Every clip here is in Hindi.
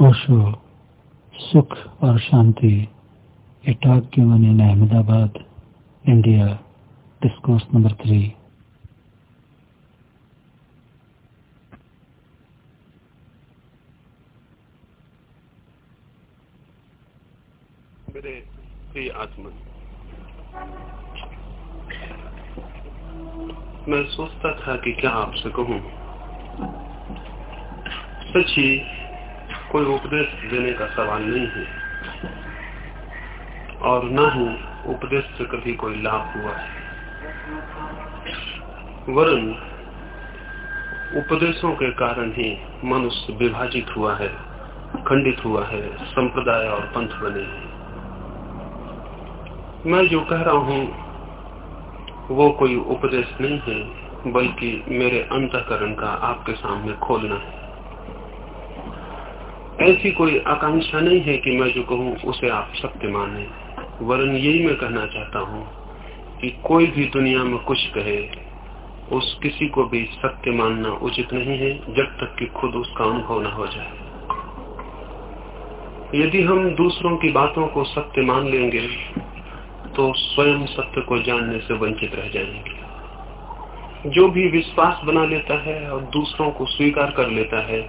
ओशो सुख और शांति a talk given in Ahmedabad, India, discourse number three. आत्मन मैं सोचता था कि क्या आपसे कहूँ। सच ही कोई उपदेश देने का सवाल नहीं है। और न ही उपदेश से कभी कोई लाभ हुआ है। वरन उपदेशों के कारण ही मनुष्य विभाजित हुआ है, खंडित हुआ है, संप्रदाय और पंथ बने हैं। मैं जो कह रहा हूँ, वो कोई उपदेश नहीं है, बल्कि मेरे अंतकरण का आपके सामने खोलना है। ऐसी कोई आकांक्षा नहीं है कि मैं जो कहूँ उसे आप सत्य माने। वरन यही मैं कहना चाहता हूँ कि कोई भी दुनिया में कुछ कहे, उस किसी को भी सत्य मानना उचित नहीं है, जब तक कि खुद उसका अनुभव न हो जाए। यदि हम दूसरों की बातों को सत्य मान लेंगे तो स्वयं सत्य को जानने से वंचित रह जाएँगे। जो भी विश्वास बना लेता है और दूसरों को स्वीकार कर लेता है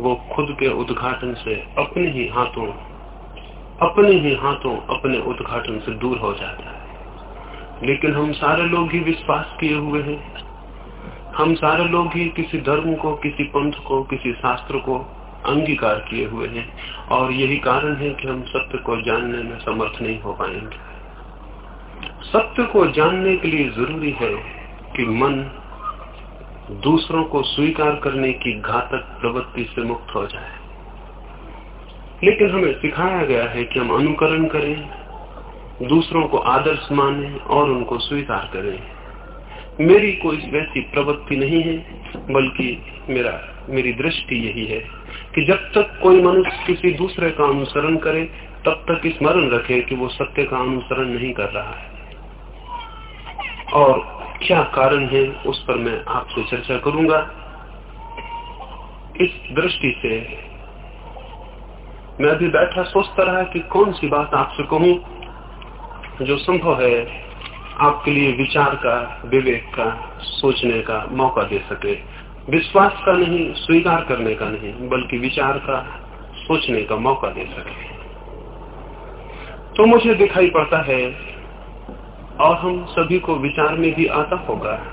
वो खुद के उद्घाटन से अपने ही हाथों, अपने ही हाथों अपने उद्घाटन से दूर हो जाता है। लेकिन हम सारे लोग ही विश्वास किए हुए हैं। हम सारे लोग ही किसी धर्म को, किसी पंथ को, किसी शास्त्र को अंगीकार किए हुए हैं। और यही कारण है कि हम सत्य को जानने में समर्थ नहीं हो पाएँगे। सत्य को जानने के लिए ज़रूरी है कि मन दूसरों को स्वीकार करने की घातक प्रवृत्ति से मुक्त हो जाए। लेकिन हमें सिखाया गया है कि हम अनुकरण करें, दूसरों को आदर्श माने और उनको स्वीकार करें। मेरी कोई वैसी प्रवृत्ति नहीं है, बल्कि मेरा, मेरी दृष्टि यही है कि जब तक कोई मनुष्य किसी दूसरे का अनुसरण करे, तब तक स्मरण रखे कि वो सत्य का अनुसरण नहीं कर रहा है। और क्या कारण है, उस पर मैं आपसे चर्चा करूँगा। इस दृष्टि से मैं अभी बैठा सोचता रहा कि कौन सी बात आपसे कहूँ, जो संभव है आपके लिए विचार का, विवेक का, सोचने का मौका दे सके। विश्वास का नहीं, स्वीकार करने का नहीं, बल्कि विचार का, सोचने का मौका दे सके। तो मुझे दिखाई पड़ता है और हम सभी को विचार में भी आता होगा।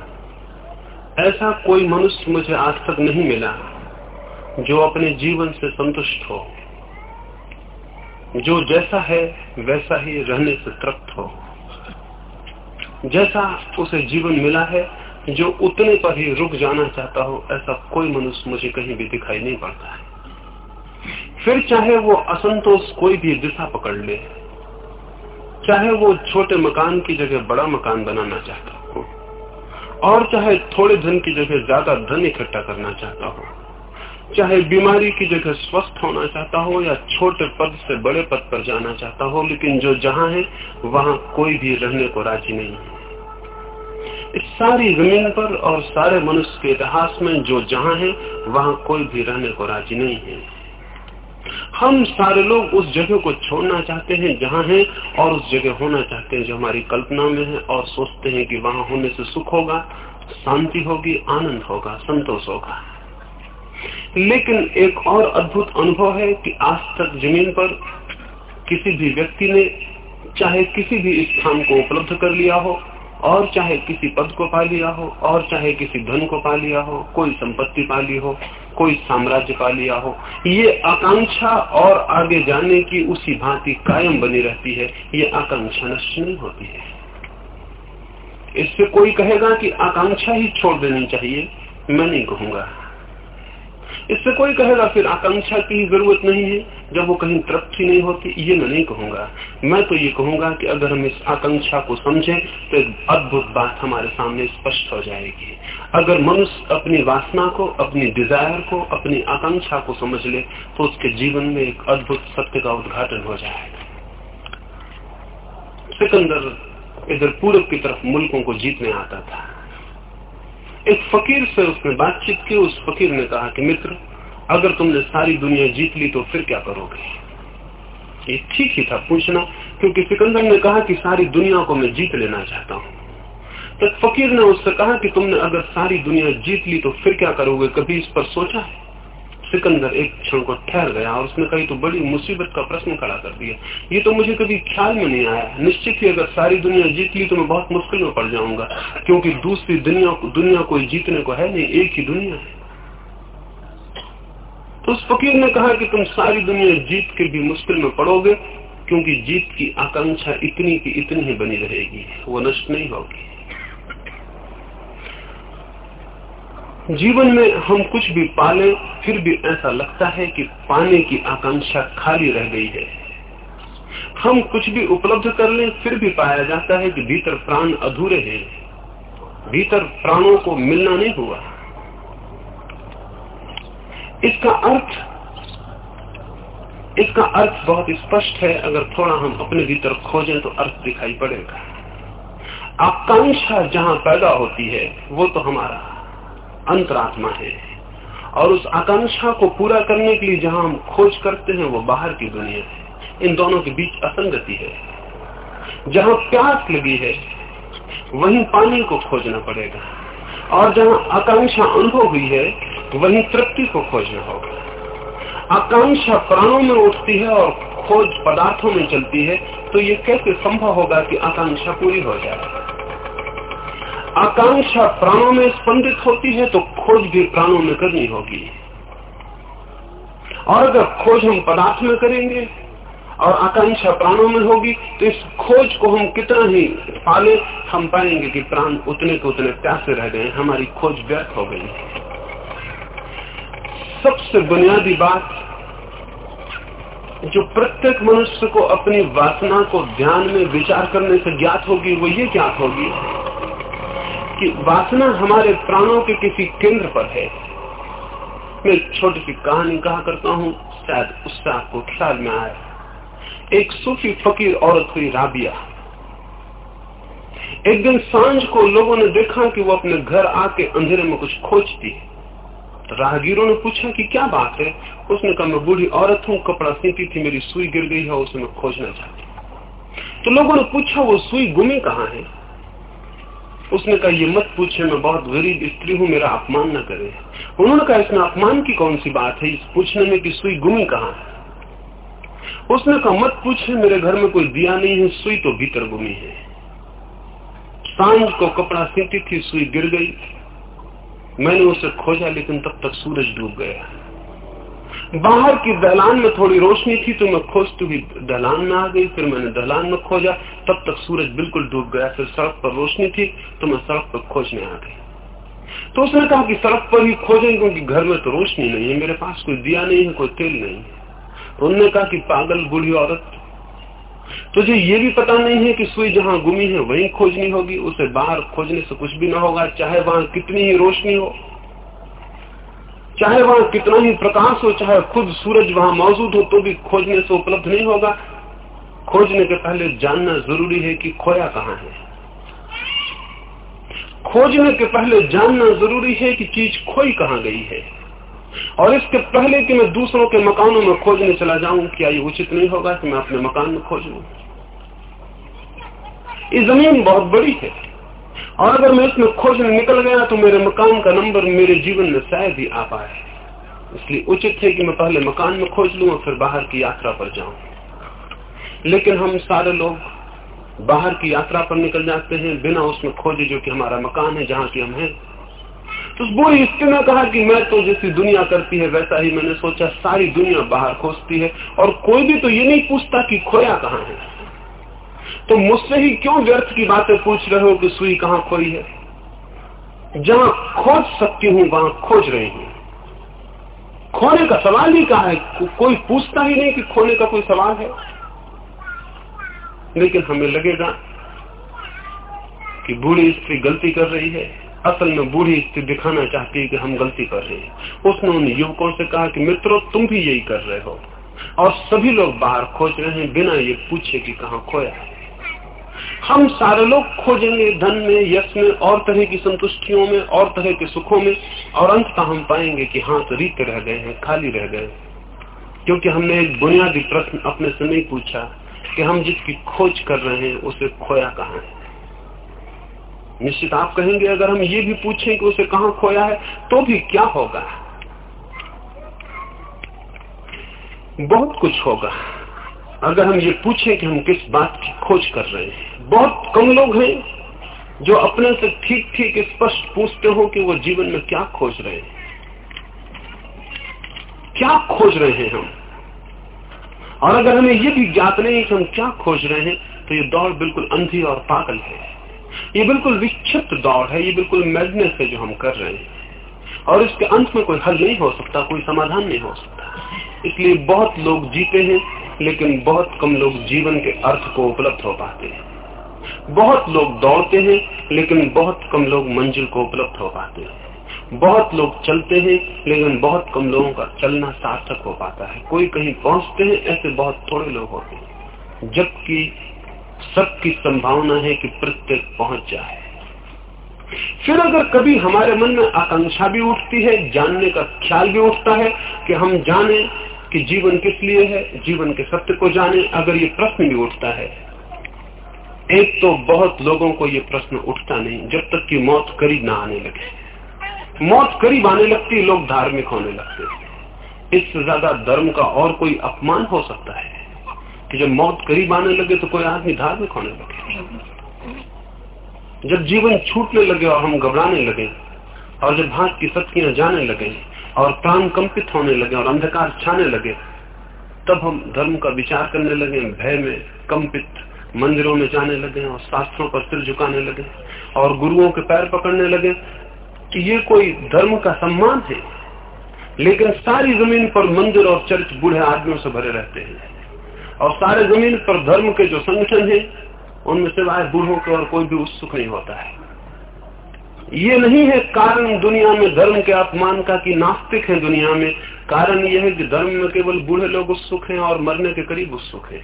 ऐसा कोई मनुष्य मुझे आज तक नहीं मिला जो अपने जीवन से संतुष्ट हो। जो जैसा है, वैसा ही रहने से तृप्त हो। जैसा उसे जीवन मिला है, जो उतने पर ही रुक जाना चाहता हो, ऐसा कोई मनुष्य मुझे कहीं भी दिखाई नहीं पड़ता। है फिर चाहे वो असंतोष कोई भी दिशा पकड़ ले चाहे वो छोटे मकान की जगह बड़ा मकान बनाना चाहता हो, और चाहे थोड़े धन की जगह ज़्यादा धन इकट्ठा करना चाहता हो, चाहे बीमारी की जगह स्वस्थ होना चाहता हो या छोटे पद से बड़े पद पर जाना चाहता हो, लेकिन जो जहाँ है, वहाँ कोई भी रहने को राज़ी नहीं है। इस सारी ज़मीन पर और सारे मनुष्य के इतिहास में जो जहाँ है, वहाँ कोई भी रहने को राज़ी नहीं है। हम सारे लोग उस जगह को छोड़ना चाहते हैं, जहाँ है, और उस जगह होना चाहते हैं जो हमारी कल्पना में है, और सोचते हैं कि वहाँ होने से सुख होगा, शांति होगी, आनंद होगा, संतोष होगा। लेकिन एक और अद्भुत अनुभव है कि आज तक ज़मीन पर किसी भी व्यक्ति ने चाहे किसी भी स्थान को उपलब्ध कर लिया हो, और चाहे किसी पद को पा लिया हो, और चाहे किसी धन को पा लिया हो, कोई संपत्ति पा ली हो कोई साम्राज्य पा लिया हो, ये आकांक्षा और आगे जाने की उसी भांति कायम बनी रहती है, ये आकांक्षा नष्ट नहीं होती है। इससे कोई कहेगा कि आकांक्षा ही छोड़ देनी चाहिए, मैं नहीं कहूँगा। इससे कोई कहेगा, फिर आकांक्षा की ज़रूरत नहीं है। जब वो कहीं तृप्त नहीं होती, ये मैं नहीं कहूँगा। मैं तो ये कहूँगा कि अगर हम इस आकांक्षा को समझें तो एक अद्भुत बात हमारे सामने स्पष्ट हो जाएगी। अगर मनुष्य अपनी वासना को, अपनी डिज़ायर को, अपनी आकांक्षा को समझ ले तो उसके जीवन में एक अद्भुत सत्य का उद्घाटन हो जाएगा। सिकंदर इधर पूरब की तरफ़ मुल्कों को जीतने आता था। एक फकीर से उसने बातचीत की, उस फकीर ने कहा कि, मित्र, अगर तुमने सारी दुनिया जीत ली तो फिर क्या करोगे? ये ठीक ही था पूछना, क्योंकि सिकंदर ने कहा कि सारी दुनिया को मैं जीत लेना चाहता हूँ। तो फकीर ने उससे कहा कि, तुमने अगर सारी दुनिया जीत ली तो फिर क्या करोगे? कभी इस पर सोचा? है सिकंदर एक क्षण को ठहर गया और उसने कही तो बड़ी मुसीबत का प्रश्न खड़ा कर दिया। ये तो मुझे कभी ख्याल में नहीं आया। निश्चित ही अगर सारी दुनिया जीत ली तो मैं बहुत मुश्किल में पड़ जाऊँगा, क्योंकि दूसरी दुनिया दुनिया कोई जीतने को है नहीं, एक ही दुनिया है। तो उस फकीर ने कहा कि तुम सारी दुनिया जीत के भी मुश्किल में पड़ोगे, क्योंकि जीत की आकांक्षा इतनी की इतनी ही बनी रहेगी। वो नष्ट नहीं होगी। जीवन में हम कुछ भी पाले, फिर भी ऐसा लगता है कि पाने की आकांक्षा खाली रह गई है। हम कुछ भी उपलब्ध कर लें, फिर भी पाया जाता है कि भीतर प्राण अधूरे हैं। भीतर प्राणों को मिलना नहीं हुआ। इसका अर्थ इसका अर्थ बहुत स्पष्ट है। अगर थोड़ा हम अपने भीतर खोजें तो अर्थ दिखाई पड़ेगा। आकांक्षा जहाँ पैदा होती है, वो तो हमारा अंतरात्मा है। और उस आकांक्षा को पूरा करने के लिए जहाँ हम खोज करते हैं, वो बाहर की दुनिया है। इन दोनों के बीच असंगति है। जहाँ प्यास लगी है, वहीं पानी को खोजना पड़ेगा। और जहाँ आकांक्षा अनुभव हुई है, वहीं तृप्ति को खोजना होगा। आकांक्षा प्राणों में उठती है और खोज पदार्थों में चलती है तो ये कैसे संभव होगा कि आकांक्षा पूरी हो जाए? आकांक्षा प्राणों में स्पंदित होती है तो खोज भी प्राणों में करनी होगी। और अगर खोज हम पदार्थ में करेंगे और आकांक्षा प्राणों में होगी तो इस खोज को हम कितना ही पाले, हम पाएँगे कि प्राण उतने के उतने प्यासे रह गए, हमारी खोज व्यर्थ हो गई। सबसे बुनियादी बात, जो प्रत्येक मनुष्य को अपनी वासना को ध्यान में विचार करने से ज्ञात होगी, वो ये ज्ञात होगी कि वासना हमारे प्राणों के किसी केंद्र पर है। मैं छोटी सी कहानी कहा करता हूँ, शायद उससे आपको ख्याल में आए। एक सूफी फकीर औरत हुई राबिया। एक दिन साँझ को लोगों ने देखा कि वो अपने घर आके अंधेरे में कुछ खोजती है। तो राहगीरों ने पूछा कि क्या बात है? उसने कहा, मैं बूढ़ी औरत हूँ, कपड़ा सीती थी, मेरी सुई गिर गई है उसे मैं खोजना चाहती तो लोगों ने पूछा, वो सुई गुमी कहाँ है? उसने कहा, ये मत पूछे मैं बहुत गरीब स्त्री हूँ, मेरा अपमान न करे। उन्होंने कहा, इसमें अपमान की कौन सी बात है? इस पूछने में कि सुई गुमी कहाँ है? उसने कहा, मत पूछे मेरे घर में कोई दिया नहीं है, सुई तो भीतर गुमी है। साँझ को कपड़ा सीती थी, सुई गिर गई। मैंने उसे खोजा, लेकिन तब तक सूरज डूब गया। बाहर की दलान में थोड़ी रोशनी थी तो मैं खोजती हुई दलान में आ गई, फिर मैंने दलान में खोजा। तब तक सूरज बिल्कुल डूब गया, फिर सड़क पर रोशनी थी तो मैं सड़क पर खोजने आ गई। तो उसने कहा कि सड़क पर ही खोजें क्योंकि घर में तो रोशनी नहीं है, मेरे पास कोई दिया नहीं है, कोई तेल नहीं है। तो उन्होंने कहा कि पागल बूढ़ी औरत, तुझे ये भी पता नहीं है कि सुई जहाँ गुमी है, वहीं खोजनी होगी। उसे बाहर खोजने से कुछ भी ना होगा, चाहे वहाँ कितनी ही रोशनी हो। चाहे वहाँ कितना ही प्रकाश हो, चाहे खुद सूरज वहाँ मौजूद हो तो भी खोजने से उपलब्ध नहीं होगा। खोजने के पहले जानना ज़रूरी है कि खोया कहाँ है। खोजने के पहले जानना ज़रूरी है कि चीज़ खोई कहाँ गई है। और इसके पहले कि मैं दूसरों के मकानों में खोजने चला जाऊँ, क्या ये उचित नहीं होगा कि मैं अपने मकान में खोज? लू ये ज़मीन बहुत बड़ी है। और अगर मैं इसमें खोजने निकल गया तो मेरे मकान का नंबर मेरे जीवन में शायद ही आ पाए इसलिए उचित है कि मैं पहले मकान में खोज लू और फिर बाहर की यात्रा पर जाऊँ। लेकिन हम सारे लोग बाहर की यात्रा पर निकल जाते हैं बिना उसमें खोजे जो कि हमारा मकान है, जहाँ की हम हैं। तो बुरी स्त्री ने कहा कि मैं तो जैसी दुनिया करती है, वैसा ही मैंने सोचा, सारी दुनिया बाहर खोजती है। और कोई भी तो ये नहीं पूछता कि खोया कहाँ है। तो मुझसे ही क्यों व्यर्थ की बातें पूछ रहे हो कि सुई कहाँ खोई है? जहाँ खोज सकती हूँ वहाँ खोज रही हूँ। खोने का सवाल ही कहा है? को, कोई पूछता ही नहीं कि खोने का कोई सवाल है। लेकिन हमें लगेगा कि बूढ़ी स्त्री गलती कर रही है। असल में बूढ़ी स्त्री दिखाना चाहती है कि हम गलती कर रहे हैं। उसने उन युवकों से कहा कि मित्रों तुम भी यही कर रहे हो। और सभी लोग बाहर खोज रहे हैं बिना ये पूछे कि कहा खोया है। हम सारे लोग खोजेंगे धन में, यश में, और तरह की संतुष्टियों में, और तरह के सुखों में, और अंत हम पाएँगे कि हाथ रीत रह गए हैं, खाली रह गए क्योंकि हमने एक बुनियादी प्रश्न अपने से नहीं पूछा कि हम जिसकी खोज कर रहे हैं, उसे खोया कहा है। निश्चित आप कहेंगे, अगर हम ये भी पूछें कि उसे कहा खोया है तो भी क्या होगा? बहुत कुछ होगा। अगर हम ये पूछें कि हम किस बात की खोज कर रहे हैं, बहुत कम लोग हैं जो अपने से ठीक ठीक स्पष्ट पूछते हो कि वो जीवन में क्या खोज रहे हैं। क्या खोज रहे हैं हम? और अगर हमें ये भी ज्ञात नहीं कि हम क्या खोज रहे हैं तो ये दौड़ बिल्कुल अंधी और पागल है। ये बिल्कुल विक्षिप्त दौड़ है, ये बिल्कुल मैडनेस है जो हम कर रहे हैं। और इसके अंत में कोई हल नहीं हो सकता, कोई समाधान नहीं हो सकता। इसलिए बहुत लोग जीते हैं लेकिन बहुत कम लोग जीवन के अर्थ को उपलब्ध हो पाते हैं। बहुत लोग दौड़ते हैं, लेकिन बहुत कम लोग मंजिल को उपलब्ध हो पाते हैं। बहुत लोग चलते हैं, लेकिन बहुत कम लोगों का चलना सार्थक हो पाता है। कोई कहीं पहुँचते हैं, ऐसे बहुत थोड़े लोग होते हैं। जबकि सबकी संभावना है कि प्रत्येक पहुँच जाए। फिर अगर कभी हमारे मन में आकांक्षा भी उठती है, जानने का ख्याल भी उठता है कि हम जाने कि जीवन किस लिए है? जीवन के सत्य को जाने, अगर ये प्रश्न भी उठता है। एक तो बहुत लोगों को ये प्रश्न उठता नहीं, जब तक कि मौत करीब ना आने लगे। मौत करीब आने लगती, लोग धार्मिक होने लगते। इससे ज़्यादा धर्म का और कोई अपमान हो सकता है? कि जब मौत करीब आने लगे तो कोई आदमी धार्मिक होने लगे? जब जीवन छूटने लगे और हम घबराने लगे, और जब हाथ की शक्तियाँ जाने लगे और प्राण कंपित होने लगे और अंधकार छाने लगे, तब हम धर्म का विचार करने लगे, भय में कंपित मंदिरों में जाने लगे और शास्त्रों पर सिर झुकाने लगे और गुरुओं के पैर पकड़ने लगे कि ये कोई धर्म का सम्मान है। लेकिन सारी ज़मीन पर मंदिर और चर्च बूढ़े आदमियों से भरे रहते हैं। और सारे ज़मीन पर धर्म के जो संगठन है, उनमें सिवाय बूढ़ों के और कोई भी उत्सुक नहीं होता है। ये नहीं है कारण दुनिया में धर्म के अपमान का कि नास्तिक है दुनिया में। कारण यह है कि धर्म में केवल बूढ़े लोग उत्सुक हैं और मरने के करीब उत्सुक है।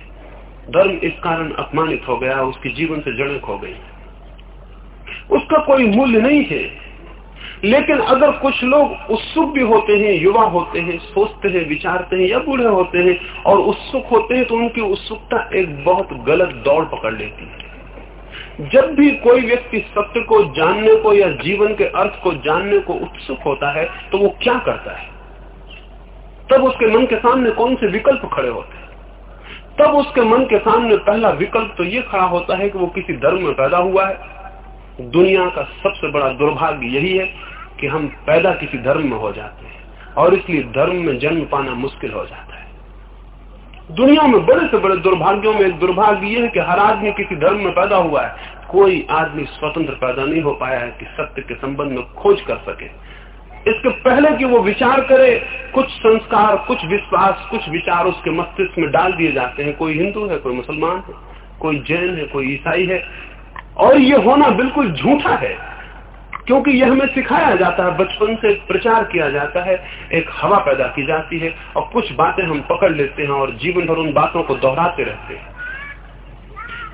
धर्म इस कारण अपमानित हो गया, उसके जीवन से जड़े खो गई। उसका कोई मूल्य नहीं है। लेकिन अगर कुछ लोग उत्सुक भी होते हैं, युवा होते हैं, सोचते हैं, विचारते हैं या बूढ़े होते हैं और उत्सुक होते हैं तो उनकी उत्सुकता एक बहुत गलत दौड़ पकड़ लेती है। जब भी कोई व्यक्ति सत्य को जानने को या जीवन के अर्थ को जानने को उत्सुक होता है तो वो क्या करता है? तब उसके मन के सामने कौन से विकल्प खड़े होते हैं? तब उसके मन के सामने पहला विकल्प तो ये खड़ा होता है कि वो किसी धर्म में पैदा हुआ है। दुनिया का सबसे बड़ा दुर्भाग्य यही है कि हम पैदा किसी धर्म में हो जाते हैं और इसलिए धर्म में जन्म पाना मुश्किल हो जाता है। दुनिया में बड़े से बड़े दुर्भाग्यों में दुर्भाग्य यह है कि हर आदमी किसी धर्म में पैदा हुआ है, कोई आदमी स्वतंत्र पैदा नहीं हो पाया है कि सत्य के संबंध में खोज कर सके। इसके पहले कि वो विचार करे, कुछ संस्कार, कुछ विश्वास, कुछ विचार उसके मस्तिष्क में डाल दिए जाते हैं। कोई हिंदू है, कोई मुसलमान है, कोई जैन है, कोई ईसाई है, और ये होना बिल्कुल झूठा है। क्योंकि यह हमें सिखाया जाता है, बचपन से प्रचार किया जाता है, एक हवा पैदा की जाती है और कुछ बातें हम पकड़ लेते हैं और जीवन भर उन बातों को दोहराते रहते हैं।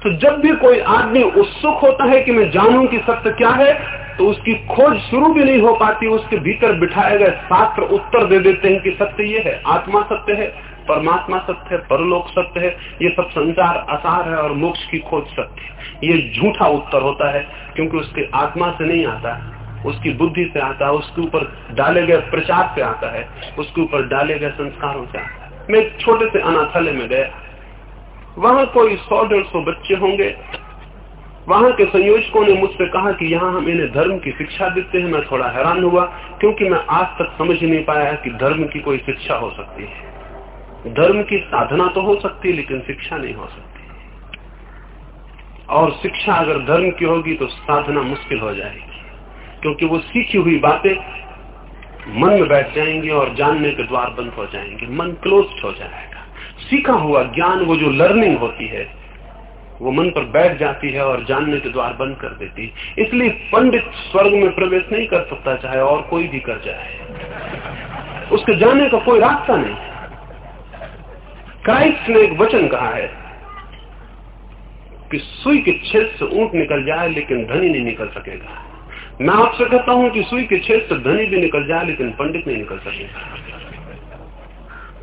तो जब भी कोई आदमी उत्सुक होता है कि मैं जानूं कि सत्य क्या है तो उसकी खोज शुरू भी नहीं हो पाती, उसके भीतर बिठाए गए शास्त्र उत्तर दे देते हैं कि सत्य ये है, आत्मा सत्य है। परमात्मा सत्य है, परलोक सत्य है, ये सब संसार आसार है और मोक्ष की खोज सत्य ये झूठा उत्तर होता है, क्योंकि उसके आत्मा से नहीं आता, उसकी बुद्धि से आता है उसके ऊपर डाले गए प्रचार से आता है, उसके ऊपर डाले गए संस्कारों से आता है। मैं छोटे से अनाथालय में गया। वहाँ कोई सौ, डेढ़ सौ बच्चे होंगे। वहाँ के संयोजकों ने मुझसे कहा कि यहाँ हम इन्हें धर्म की शिक्षा देते हैं। मैं थोड़ा हैरान हुआ, क्योंकि मैं आज तक समझ नहीं पाया कि धर्म की कोई शिक्षा हो सकती है। धर्म की साधना तो हो सकती, लेकिन शिक्षा नहीं हो सकती। और शिक्षा अगर धर्म की होगी तो साधना मुश्किल हो जाएगी। क्योंकि वो सीखी हुई बातें मन में बैठ जाएँगी और जानने के द्वार बंद हो जाएँगे, मन क्लोज हो जाएगा। सीखा हुआ ज्ञान, वो जो लर्निंग होती है, वो मन पर बैठ जाती है और जानने के द्वार बंद कर देती है। इसलिए पंडित स्वर्ग में प्रवेश नहीं कर सकता, चाहे और कोई भी कर जाए। उसके जाने का कोई रास्ता नहीं। क्राइस्ट ने एक वचन कहा है कि सुई के छेद से ऊँट निकल जाए, लेकिन धनी नहीं निकल सकेगा। मैं आपसे कहता हूँ कि सुई के छेद से धनी भी निकल जाए, लेकिन पंडित नहीं निकल सकेगा।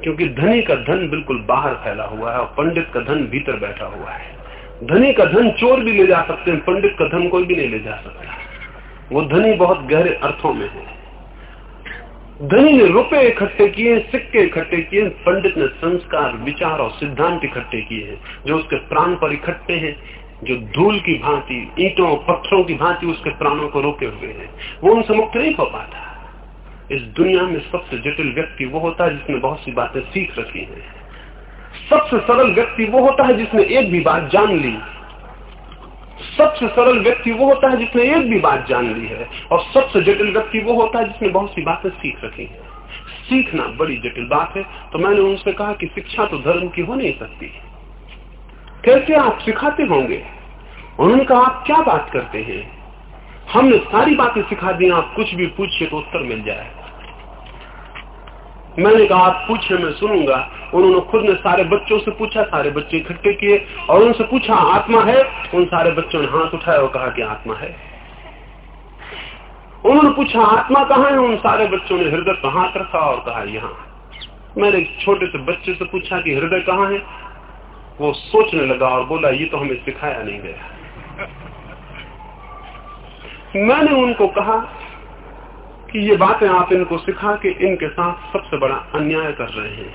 क्योंकि धनी का धन बिल्कुल बाहर फैला हुआ है और पंडित का धन भीतर बैठा हुआ है। धनी का धन चोर भी ले जा सकते हैं, पंडित का धन कोई भी नहीं ले जा सकता। वो धनी बहुत गहरे अर्थों में है। धनी ने रुपए इकट्ठे किए, सिक्के इकट्ठे किए, पंडित ने संस्कार, विचार और सिद्धांत इकट्ठे किए हैं, जो उसके प्राण पर इकट्ठे हैं, जो धूल की भांति, ईटों पत्थरों की भांति उसके प्राणों को रोके हुए हैं। वो उनसे मुक्त नहीं हो पाता। इस दुनिया में सबसे जटिल व्यक्ति वो होता है जिसने बहुत सी बातें सीख रखी है। सबसे सरल व्यक्ति वो होता है जिसने एक भी बात जान ली सबसे सरल व्यक्ति वो होता है जिसने एक भी बात जान ली है, और सबसे जटिल व्यक्ति वो होता है जिसने बहुत सी बातें सीख रखी है। सीखना बड़ी जटिल बात है। तो मैंने उनसे कहा कि शिक्षा तो धर्म की हो नहीं सकती। कैसे आप सिखाते होंगे? उन्होंने कहा आप क्या बात करते हैं? हमने सारी बातें सिखा दी, आप कुछ भी पूछिए तो उत्तर मिल जाए। मैंने कहा, आप पूछे मैं सुनूँगा। उन्होंने खुद ने सारे बच्चों से पूछा, सारे बच्चे इकट्ठे किए और उनसे पूछा, आत्मा है? उन सारे बच्चों ने हाथ उठाया और कहा कि आत्मा है। उन्होंने पूछा, आत्मा कहाँ है? उन सारे बच्चों ने हृदय पर हाथ रखा और कहा, यहाँ मैंने एक छोटे से बच्चे से पूछा कि, हृदय कहाँ है? वो सोचने लगा और बोला, ये तो हमें सिखाया नहीं गया। मैंने उनको कहा कि ये बातें आप इनको सिखा के इनके साथ सबसे बड़ा अन्याय कर रहे हैं।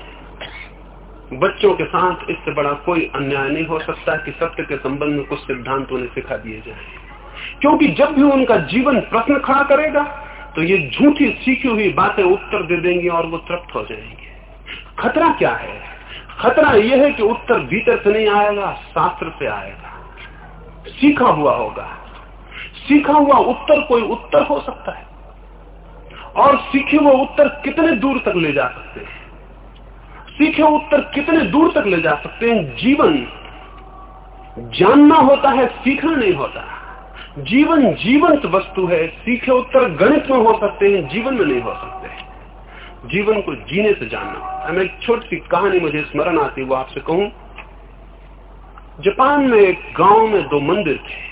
बच्चों के साथ इससे बड़ा कोई अन्याय नहीं हो सकता कि सत्य के संबंध में कुछ सिद्धांत उन्हें सिखा दिए जाए। क्योंकि जब भी उनका जीवन प्रश्न खड़ा करेगा तो ये झूठी सीखी हुई बातें उत्तर दे देंगी और वो तृप्त हो जाएँगे। खतरा क्या है? खतरा यह है कि उत्तर भीतर से नहीं आएगा, शास्त्र से आएगा। सीखा हुआ होगा। सीखा हुआ उत्तर कोई उत्तर हो सकता है। और सीखे हुए उत्तर कितने दूर तक ले जा सकते हैं? सीखे उत्तर कितने दूर तक ले जा सकते हैं? जीवन जानना होता है, सीखना नहीं होता। जीवन जीवंत वस्तु है, सीखे उत्तर गणित में हो सकते हैं, जीवन में नहीं हो सकते जीवन को जीने से जानना मैं एक छोटी सी कहानी मुझे स्मरण आती है, वो आपसे कहूँ। जापान में एक गाँव में दो मंदिर थे।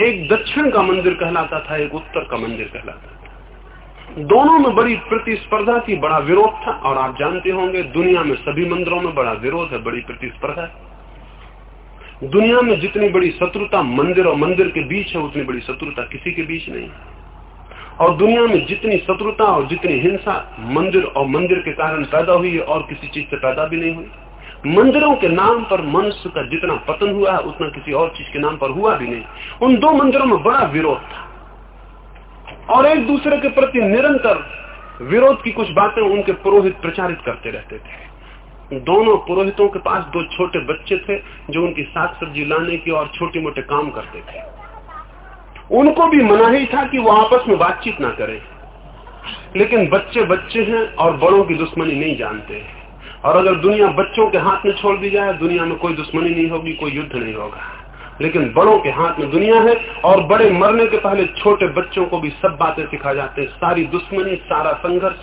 एक दक्षिण का मंदिर कहलाता था, एक उत्तर का मंदिर कहलाता था। दोनों में बड़ी प्रतिस्पर्धा थी, बड़ा विरोध था, और आप जानते होंगे दुनिया में सभी मंदिरों में बड़ा विरोध है, बड़ी प्रतिस्पर्धा है। दुनिया में जितनी बड़ी शत्रुता मंदिर और मंदिर के बीच है, उतनी बड़ी शत्रुता किसी के बीच नहीं और दुनिया में जितनी शत्रुता और जितनी हिंसा मंदिर और मंदिर के कारण पैदा हुई है, और किसी चीज़ से पैदा भी नहीं हुई। मंदिरों के नाम पर मनुष्य का जितना पतन हुआ है, उतना किसी और चीज़ के नाम पर हुआ भी नहीं। उन दो मंदिरों में बड़ा विरोध था। और एक दूसरे के प्रति निरंतर विरोध की कुछ बातें उनके पुरोहित प्रचारित करते रहते थे। दोनों पुरोहितों के पास दो छोटे बच्चे थे, जो उनकी साग सब्ज़ी लाने की और छोटे मोटे काम करते थे। उनको भी मना ही था कि वो आपस में बातचीत ना करें। लेकिन बच्चे बच्चे हैं और बड़ों की दुश्मनी नहीं जानते। हैं और अगर दुनिया बच्चों के हाथ में छोड़ दी जाए, दुनिया में कोई दुश्मनी नहीं होगी, कोई युद्ध नहीं होगा। लेकिन बड़ों के हाथ में दुनिया है और बड़े मरने के पहले छोटे बच्चों को भी सब बातें सिखा जाते हैं। सारी दुश्मनी, सारा संघर्ष,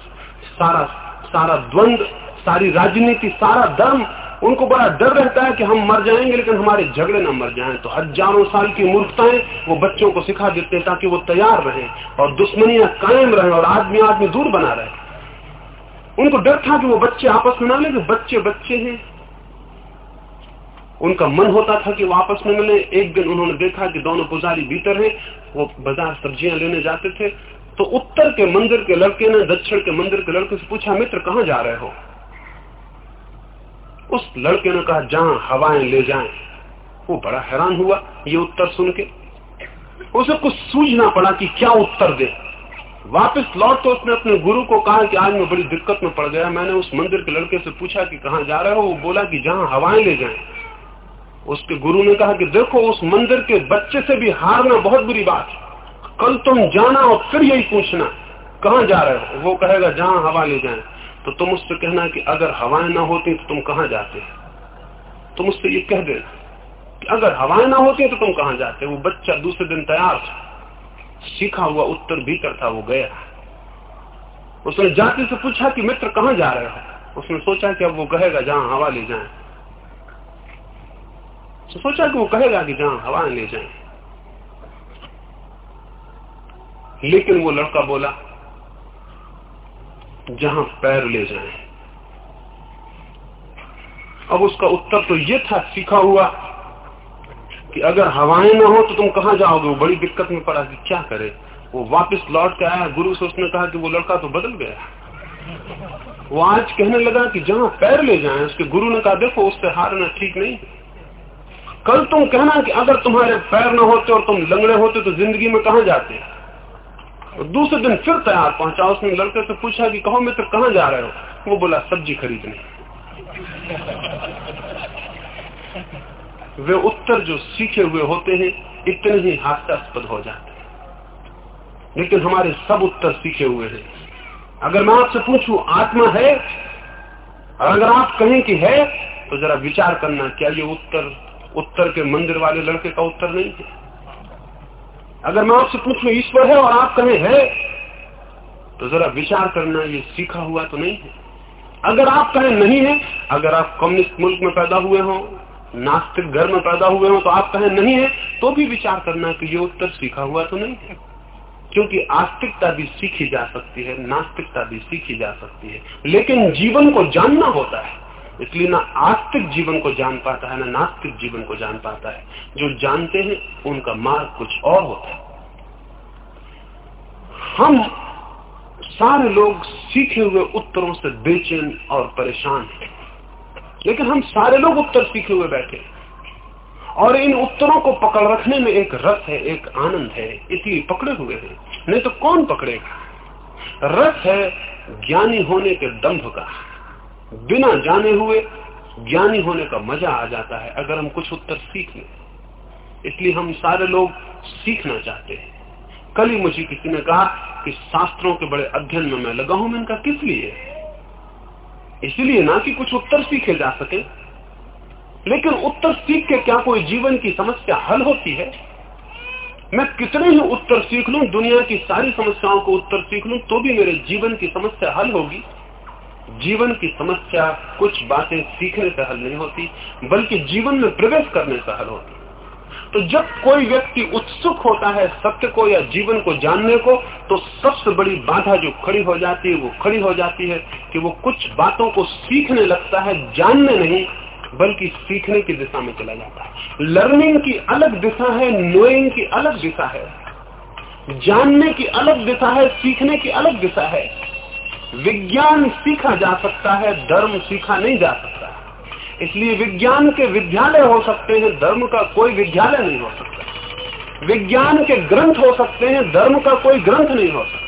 सारा सारा द्वंद, सारी राजनीति, सारा धर्म, उनको बड़ा डर रहता है कि हम मर जाएँगे, लेकिन हमारे झगड़े ना मर जाएँ। तो हज़ारों साल की मूर्खताएँ वो बच्चों को सिखा देते हैं ताकि वो तैयार रहे और दुश्मनियाँ कायम रहे और आदमी आदमी दूर बना रहे। उनको डर था कि वो बच्चे आपस में ना लेंगे बच्चे बच्चे हैं। उनका मन होता था कि वो आपस में मिले। एक दिन उन्होंने देखा कि दोनों पुजारी भीतर हैं, वो बाज़ार सब्ज़ियाँ लेने जाते थे। तो उत्तर के मंदिर के लड़के ने, दक्षिण के मंदिर के लड़के से पूछा, मित्र, कहाँ जा रहे हो? उस लड़के ने कहा, जहाँ हवाएँ ले जाएँ। वो बड़ा हैरान हुआ ये उत्तर सुन के। उसे कुछ सूझना पड़ा कि क्या उत्तर दे। वापस लौट तो उसने अपने गुरु को कहा कि आज मैं बड़ी दिक्कत में पड़ गया। मैंने उस मंदिर के लड़के से पूछा कि कहा जा रहे हो? वो बोला कि जहाँ हवाएँ ले जाएँ। उसके गुरु ने कहा कि देखो, उस मंदिर के बच्चे से भी हारना बहुत बुरी बात है। कल तुम जाना और फिर यही पूछना, कहाँ जा रहे हो? वो कहेगा, जहाँ हवा ले जाए। तो तुम उससे कहना कि अगर हवाएँ ना होती तो तुम कहाँ जाते? तुम उससे ये कह देना अगर हवाएँ ना होती तो तुम कहाँ जाते? वो बच्चा दूसरे दिन तैयार था। सीखा हुआ उत्तर भीतर था, वो गया। उसने जाति से पूछा कि मित्र कहाँ जा रहे हो? उसने सोचा कि अब वो कहेगा, जहाँ हवा ले जाए। तो सोचा कि वो कहेगा कि जहाँ हवा ले जाए। लेकिन वो लड़का बोला, जहाँ पैर ले जाए। अब उसका उत्तर तो ये था, सीखा हुआ कि अगर हवाएँ ना हो तो तुम कहाँ जाओगे? वो बड़ी दिक्कत में पड़ा कि क्या करे? वो वापस लौट के आया, गुरु से उसने कहा कि वो लड़का तो बदल गया। वो आज कहने लगा कि जहाँ पैर ले जाए, उसके गुरु ने कहा, देखो, उससे हारना ठीक नहीं। कल तुम कहना कि अगर तुम्हारे पैर न होते और तुम लंगड़े होते तो ज़िंदगी में कहा जाते? और दूसरे दिन फिर तैयार पहुँचा, उसने लड़के से पूछा कि कहो, मित्र, कहाँ जा रहे हो? वो बोला, सब्ज़ी खरीदने। वे उत्तर जो सीखे हुए होते हैं, इतने ही हास्यास्पद हो जाते हैं। लेकिन हमारे सब उत्तर सीखे हुए हैं। अगर मैं आपसे पूछूँ, आत्मा है? और अगर आप कहें कि है तो जरा विचार करना, क्या ये उत्तर उत्तर के मंदिर वाले लड़के का उत्तर नहीं है? अगर मैं आपसे पूछूँ, ईश्वर है और आप कहें है तो जरा विचार करना, ये सीखा हुआ तो नहीं है। अगर आप कहें नहीं है, अगर आप कम्युनिस्ट मुल्क में पैदा हुए हो नास्तिक घर में पैदा हुए हो तो आप कहें, नहीं है तो भी विचार करना कि ये उत्तर सीखा हुआ तो नहीं है। क्योंकि आस्तिकता भी सीखी जा सकती है, नास्तिकता भी सीखी जा सकती है। लेकिन जीवन को जानना होता है। इसलिए ना आस्तिक जीवन को जान पाता है, ना नास्तिक जीवन को जान पाता है। जो जानते हैं, उनका मार्ग कुछ और होता है। हम सारे लोग सीखे हुए उत्तरों से बेचैन और परेशान हैं। लेकिन हम सारे लोग उत्तर सीखे हुए बैठे और इन उत्तरों को पकड़ रखने में एक रस है, एक आनंद है, इसलिए पकड़े हुए हैं। नहीं तो कौन पकड़ेगा? रस है ज्ञानी होने के दंभ का। बिना जाने हुए ज्ञानी होने का मज़ा आ जाता है अगर हम कुछ उत्तर सीख। लें इसलिए हम सारे लोग सीखना चाहते हैं। कल ही मुझे किसी ने कहा कि शास्त्रों के बड़े अध्ययन में मैं लगा हूँ, मैं इनका किस लिए? इसलिए ना कि कुछ उत्तर सीखे जा सके। लेकिन उत्तर सीख के क्या कोई जीवन की समस्या हल होती है? मैं कितने ही उत्तर सीख लू, दुनिया की सारी समस्याओं को उत्तर सीख लू तो भी मेरे जीवन की समस्या हल होगी। जीवन की समस्या कुछ बातें सीखने से हल नहीं होती, बल्कि जीवन में प्रवेश करने से हल होती। तो जब कोई व्यक्ति उत्सुक होता है सत्य को या जीवन को जानने को तो सबसे बड़ी बाधा जो खड़ी हो जाती है, वो खड़ी हो जाती है कि वो कुछ बातों को सीखने लगता है, जानने नहीं, बल्कि सीखने की दिशा में चला जाता है। लर्निंग की अलग दिशा है नोइंग की अलग दिशा है। जानने की अलग दिशा है, सीखने की अलग दिशा है। विज्ञान सीखा जा सकता है, धर्म सीखा नहीं जा सकता। इसलिए विज्ञान के विद्यालय हो सकते हैं, धर्म का कोई विद्यालय नहीं हो सकता। विज्ञान के ग्रंथ हो सकते हैं, धर्म का कोई ग्रंथ नहीं हो सकता।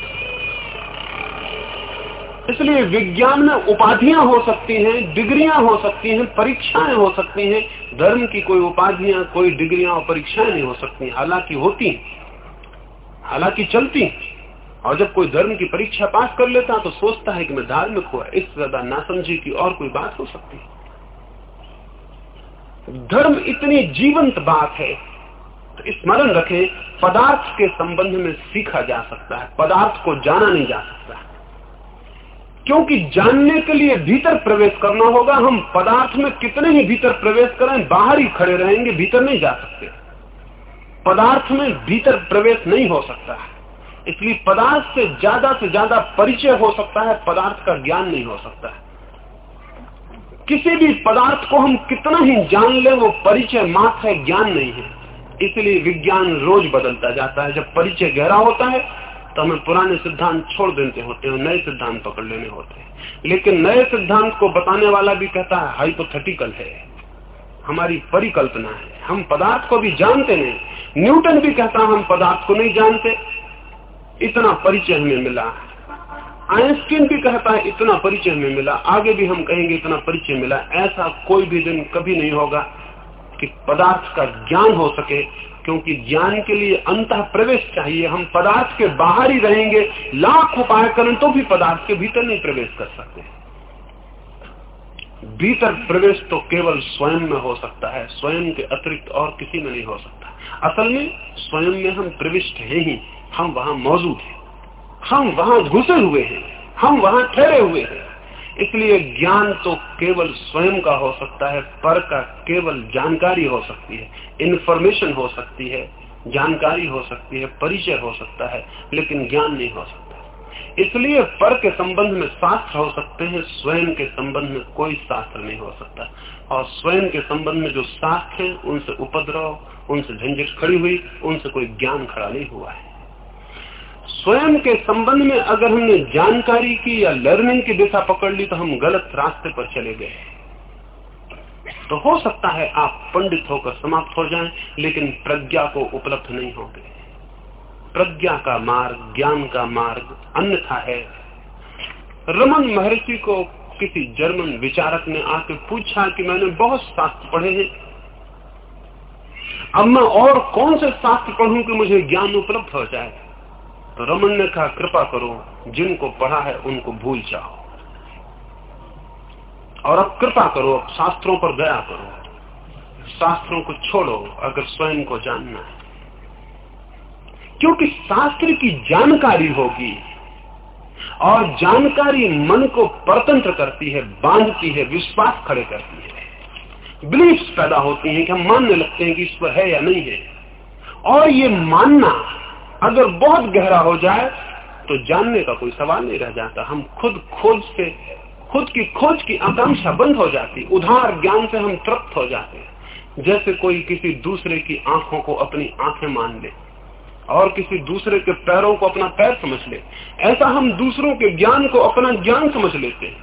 इसलिए विज्ञान में उपाधियाँ हो सकती हैं, डिग्रियाँ हो सकती हैं, परीक्षाएँ हो सकती हैं। धर्म की कोई उपाधियाँ, कोई डिग्रियाँ और परीक्षाएँ नहीं हो सकती, हालाँकि होती हालाँकि चलती और जब कोई धर्म की परीक्षा पास कर लेता तो सोचता है कि मैं धार्मिक हुआ इससे ज़्यादा नासमझी की और कोई बात हो सकती है। धर्म इतनी जीवंत बात है तो स्मरण रखें, पदार्थ के संबंध में सीखा जा सकता है, पदार्थ को जाना नहीं जा सकता। क्योंकि जानने के लिए भीतर प्रवेश करना होगा, हम पदार्थ में कितने ही भीतर प्रवेश करें, बाहर ही खड़े रहेंगे, भीतर नहीं जा सकते। पदार्थ में भीतर प्रवेश नहीं हो सकता। इसलिए पदार्थ से ज़्यादा से ज़्यादा परिचय हो सकता है, पदार्थ का ज्ञान नहीं हो सकता। है किसी भी पदार्थ को हम कितना ही जान ले, वो परिचय मात्र है ज्ञान नहीं है। इसलिए विज्ञान रोज बदलता जाता है। जब परिचय गहरा होता है तो हमें पुराने सिद्धांत छोड़ देते होते हैं नए सिद्धांत पकड़ लेने होते हैं। लेकिन नए सिद्धांत को बताने वाला भी कहता है हाइपोथेटिकल है। हमारी परिकल्पना है। हम पदार्थ को भी जानते नहीं। न्यूटन भी कहता हम पदार्थ को नहीं जानते। इतना परिचय हमें मिला है। आइंस्टीन भी कहता है, इतना परिचय में मिला। आगे भी हम कहेंगे, इतना परिचय मिला। ऐसा कोई भी दिन कभी नहीं होगा कि पदार्थ का ज्ञान हो सके, क्योंकि ज्ञान के लिए अंत प्रवेश चाहिए। हम पदार्थ के बाहर ही रहेंगे, लाख उपाय करें तो भी पदार्थ के भीतर नहीं प्रवेश कर सकते। भीतर प्रवेश तो केवल स्वयं में हो सकता है, स्वयं के अतिरिक्त और किसी में नहीं हो सकता। असल में स्वयं में हम प्रविष्ट हैं ही, हम वहाँ मौजूद हैं। हम वहाँ घुसे हुए हैं, हम वहाँ ठहरे हुए हैं। इसलिए ज्ञान तो केवल स्वयं का हो सकता है, पर का केवल जानकारी हो सकती है इंफॉर्मेशन हो सकती है, जानकारी हो सकती है, परिचय हो सकता है, लेकिन ज्ञान नहीं हो सकता। इसलिए पर के संबंध में शास्त्र हो सकते हैं, स्वयं के संबंध में कोई शास्त्र नहीं हो सकता। और स्वयं के संबंध में जो शास्त्र है, उनसे उपद्रव, उनसे झंझट खड़ी हुई, उनसे कोई ज्ञान खड़ा नहीं हुआ है। स्वयं के संबंध में अगर हमने जानकारी की या लर्निंग की दिशा पकड़ ली तो हम गलत रास्ते पर चले गए। तो हो सकता है आप पंडित होकर समाप्त हो जाएँ, लेकिन प्रज्ञा को उपलब्ध नहीं होंगे। प्रज्ञा का मार्ग ज्ञान का मार्ग अन्यथा है। रमन महर्षि को किसी जर्मन विचारक ने आके पूछा कि मैंने बहुत शास्त्र पढ़े हैं। अब मैं और कौन से शास्त्र पढ़ूं कि मुझे ज्ञान उपलब्ध हो जाए? तो रमन ने कहा कृपा करो, जिनको पढ़ा है उनको भूल जाओ। और अब कृपा करो, अब शास्त्रों पर दया करो। शास्त्रों को छोड़ो, अगर स्वयं को जानना है। क्योंकि शास्त्र की जानकारी होगी, और जानकारी मन को परतंत्र करती है, बांधती है, विश्वास खड़े करती है। बिलीफ पैदा होती हैं कि हम मानने लगते हैं कि ईश्वर है या नहीं है। और ये मानना अगर बहुत गहरा हो जाए तो जानने का कोई सवाल नहीं रह जाता। हम खुद खोज से, खुद की खोज की आकांक्षा बंद हो जाती। उधार ज्ञान से हम तृप्त हो जाते हैं। जैसे कोई किसी दूसरे की आँखों को अपनी आँखें मान ले, और किसी दूसरे के पैरों को अपना पैर समझ ले। ऐसा हम दूसरों के ज्ञान को अपना ज्ञान समझ लेते हैं।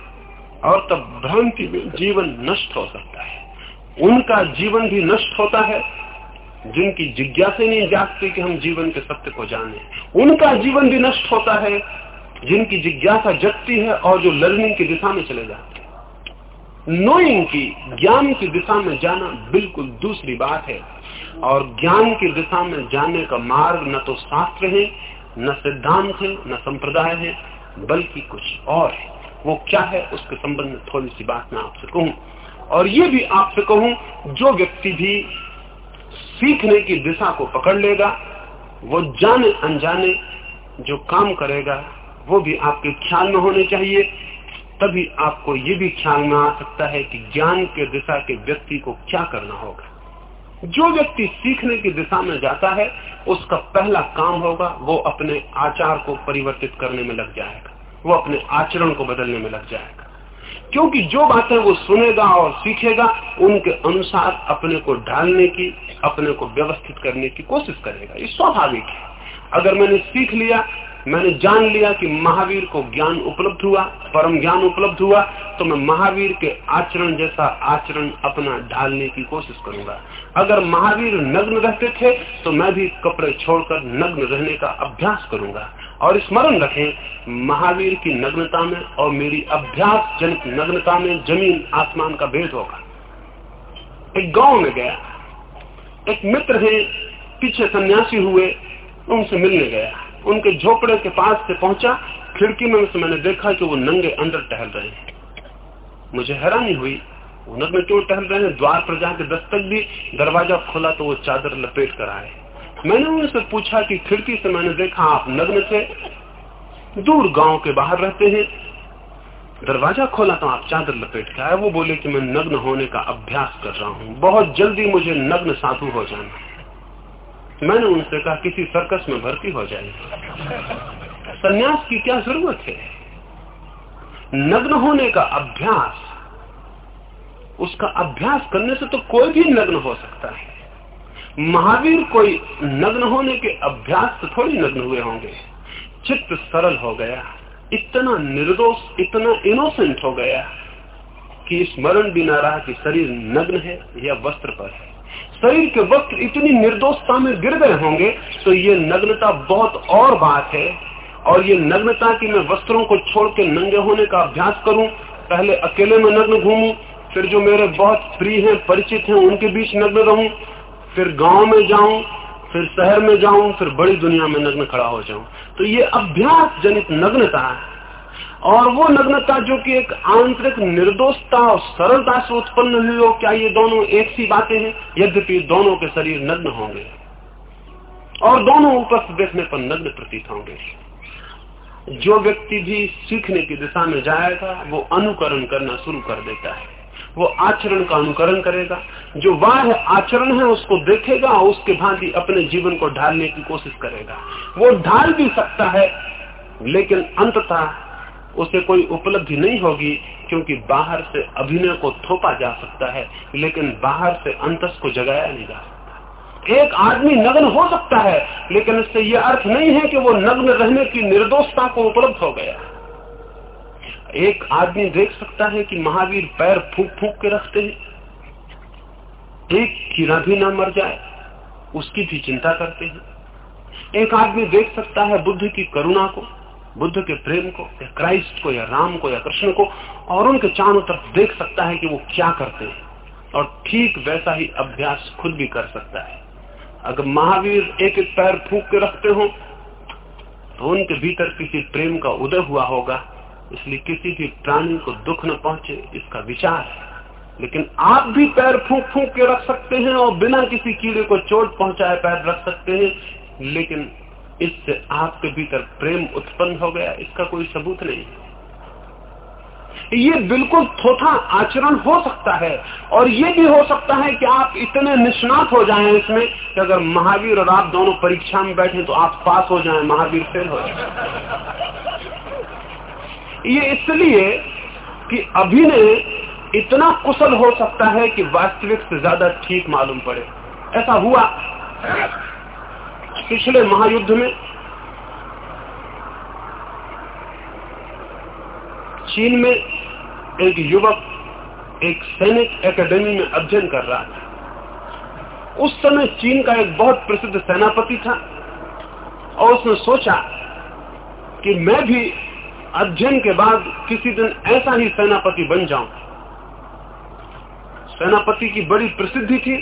और तब भ्रांति में जीवन नष्ट हो सकता है। उनका जीवन भी नष्ट होता है जिनकी जिज्ञासा नहीं जागती कि हम जीवन के सत्य को जाने। उनका जीवन भी नष्ट होता है, जिनकी जिज्ञासा जगती है और जो लर्निंग की दिशा में चले जाते नोइंग की ज्ञान की दिशा में जाना बिल्कुल दूसरी बात है, और ज्ञान की दिशा में जाने का मार्ग न तो शास्त्र है, न सिद्धांत है, न संप्रदाय है, बल्कि कुछ और है। वो क्या है, उसके संबंध में थोड़ी सी बात मैं आपसे कहूँ। और ये भी आपसे कहूँ, जो व्यक्ति भी सीखने की दिशा को पकड़ लेगा, वो जाने अनजाने जो काम करेगा, वो भी आपके ख्याल में होने चाहिए। तभी आपको ये भी ख्याल में आ सकता है कि ज्ञान के दिशा के व्यक्ति को क्या करना होगा। जो व्यक्ति सीखने की दिशा में जाता है, उसका पहला काम होगा, वो अपने आचार को परिवर्तित करने में लग जाएगा। वो अपने आचरण को बदलने में लग जाएगा। क्योंकि जो बातें वो सुनेगा और सीखेगा, उनके अनुसार अपने को ढालने की, अपने को व्यवस्थित करने की कोशिश करेगा। ये स्वाभाविक है। अगर मैंने सीख लिया, मैंने जान लिया कि महावीर को ज्ञान उपलब्ध हुआ, परम ज्ञान उपलब्ध हुआ तो मैं महावीर के आचरण जैसा आचरण अपना ढालने की कोशिश करूँगा। अगर महावीर नग्न रहते थे तो मैं भी कपड़े छोड़कर नग्न रहने का अभ्यास करूँगा। और स्मरण रखें, महावीर की नग्नता में और मेरी अभ्यास जनित नग्नता में ज़मीन आसमान का भेद होगा। एक गाँव में गया, एक मित्र है, पीछे सन्यासी हुए, उनसे मिलने गया। उनके झोपड़े के पास से पहुँचा, खिड़की में से मैंने देखा कि वो नंगे अंदर टहल रहे हैं। मुझे हैरानी हुई, वो नग्न क्यों टहल रहे हैं? द्वार पर जाके दस्तक भी दरवाज़ा खोला तो वो चादर लपेट कर आए। मैंने उनसे पूछा कि खिड़की से मैंने देखा आप नग्न थे, दूर गाँव के बाहर रहते हैं। दरवाज़ा खोला तो आप चादर लपेट के आए। वो बोले कि मैं नग्न होने का अभ्यास कर रहा हूँ। बहुत जल्दी मुझे नग्न साधु हो जाना। मैंने उनसे कहा, किसी सर्कस में भर्ती हो जाए संन्यास की क्या ज़रूरत है? नग्न होने का अभ्यास, उसका अभ्यास करने से तो कोई भी नग्न हो सकता है। महावीर कोई नग्न होने के अभ्यास से थोड़ी नग्न हुए होंगे। चित्त सरल हो गया। इतना निर्दोष, इतना इनोसेंट हो गया कि स्मरण भी ना रहा कि शरीर नग्न है या वस्त्र पर है। शरीर के वस्त्र इतनी निर्दोषता में गिर गए होंगे तो ये नग्नता बहुत और बात है। और ये नग्नता की मैं वस्त्रों को छोड़ के नंगे होने का अभ्यास करूँ, पहले अकेले में नग्न घूमू, फिर जो मेरे बहुत प्रिय हैं, परिचित हैं, उनके बीच नग्न रहूँ फिर गाँव में जाऊँ, फिर शहर में जाऊँ, फिर बड़ी दुनिया में नग्न खड़ा हो जाऊँ। तो ये अभ्यास जनित नग्नता है। और वो नग्नता जो कि एक आंतरिक निर्दोषता और सरलता से उत्पन्न हुई हो, क्या ये दोनों एक सी बातें हैं? यद्यपि दोनों के शरीर नग्न होंगे। और दोनों से देखने पर नग्न प्रतीत होंगे। जो व्यक्ति भी सीखने की दिशा में जाएगा, वो अनुकरण करना शुरू कर देता है। वो आचरण का अनुकरण करेगा। जो वाह आचरण है, उसको देखेगा और उसके भांति अपने जीवन को ढालने की कोशिश करेगा। वो ढाल भी सकता है, लेकिन अंततः उसे कोई उपलब्धि नहीं होगी, क्योंकि बाहर से अभिनय को थोपा जा सकता है, लेकिन बाहर से अंतस को जगाया नहीं जा सकता। एक आदमी नग्न हो सकता है, लेकिन इससे यह अर्थ नहीं है कि वो नग्न रहने की निर्दोषता को उपलब्ध हो गया। एक आदमी देख सकता है कि महावीर पैर फूक फूक के रखते हैं। एक कीड़ा भी ना मर जाए, उसकी भी चिंता करते हैं। एक आदमी देख सकता है बुद्ध की करुणा को, बुद्ध के प्रेम को, या क्राइस्ट को, या राम को, या कृष्ण को, और उनके चारों तरफ़ देख सकता है कि वो क्या करते हैं। और ठीक वैसा ही अभ्यास खुद भी कर सकता है। अगर महावीर एक एक पैर फूक के रखते हो तो उनके भीतर किसी प्रेम का उदय हुआ होगा। इसलिए किसी भी प्राणी को दुख न पहुँचे, इसका विचार है। लेकिन आप भी पैर फूक फूक के रख सकते हैं और बिना किसी कीड़े को चोट पहुँचाए पैर रख सकते हैं, लेकिन इससे आपके भीतर प्रेम उत्पन्न हो गया, इसका कोई सबूत नहीं ये बिल्कुल थोथा आचरण हो सकता है, और ये भी हो सकता है कि आप इतने निष्णात हो जाएँ इसमें कि अगर महावीर और आप दोनों परीक्षा में बैठे तो आप पास हो जाएँ, महावीर फेल हो जाए। ये इसलिए कि अभिनय इतना कुशल हो सकता है कि वास्तविक से ज़्यादा ठीक मालूम पड़े। ऐसा हुआ पिछले महायुद्ध में। चीन में एक युवक एक सैनिक एकेडमी में अध्ययन कर रहा था। उस समय चीन का एक बहुत प्रसिद्ध सेनापति था और उसने सोचा कि मैं भी अध्ययन के बाद किसी दिन ऐसा ही सेनापति बन जाऊँ। सेनापति की बड़ी प्रसिद्धि थी।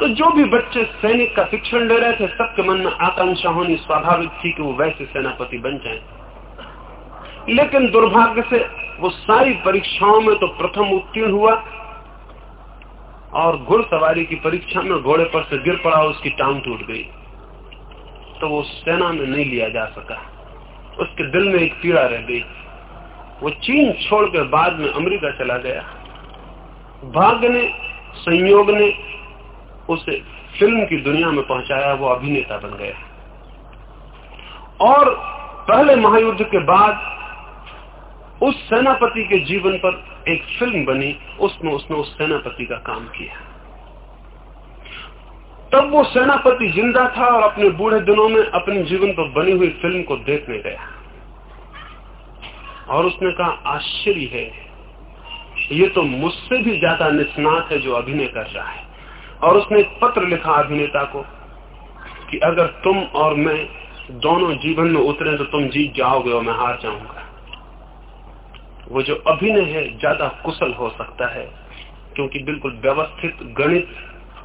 तो जो भी बच्चे सैनिक का शिक्षण ले रहे थे, सबके मन में आकांक्षा होनी स्वाभाविक थी कि वो वैसे सेनापति बन जाएँ। लेकिन दुर्भाग्य से वो सारी परीक्षाओं में तो प्रथम उत्तीर्ण हुआ और घुड़सवारी की परीक्षा में घोड़े पर से गिर पड़ा उसकी टांग टूट गई। तो वो सेना में नहीं लिया जा सका। उसके दिल में एक पीड़ा रह गई। वो चीन छोड़कर बाद में अमेरिका चला गया। भाग्य ने, संयोग ने उसे फ़िल्म की दुनिया में पहुँचाया, वो अभिनेता बन गया। और पहले महायुद्ध के बाद उस सेनापति के जीवन पर एक फ़िल्म बनी, उसमें उसने उस सेनापति का काम किया। तब वो सेनापति ज़िंदा था और अपने बूढ़े दिनों में अपने जीवन पर बनी हुई फ़िल्म को देखने गया। और उसने कहा, आश्चर्य है। ये तो मुझसे भी ज़्यादा निष्णात है जो अभिनय कर रहा है। और उसने एक पत्र लिखा अभिनेता को कि अगर तुम और मैं दोनों जीवन में उतरे तो तुम जीत जाओगे और मैं हार जाऊँगा। वो जो अभिनय है, ज़्यादा कुशल हो सकता है, क्योंकि बिल्कुल व्यवस्थित, गणित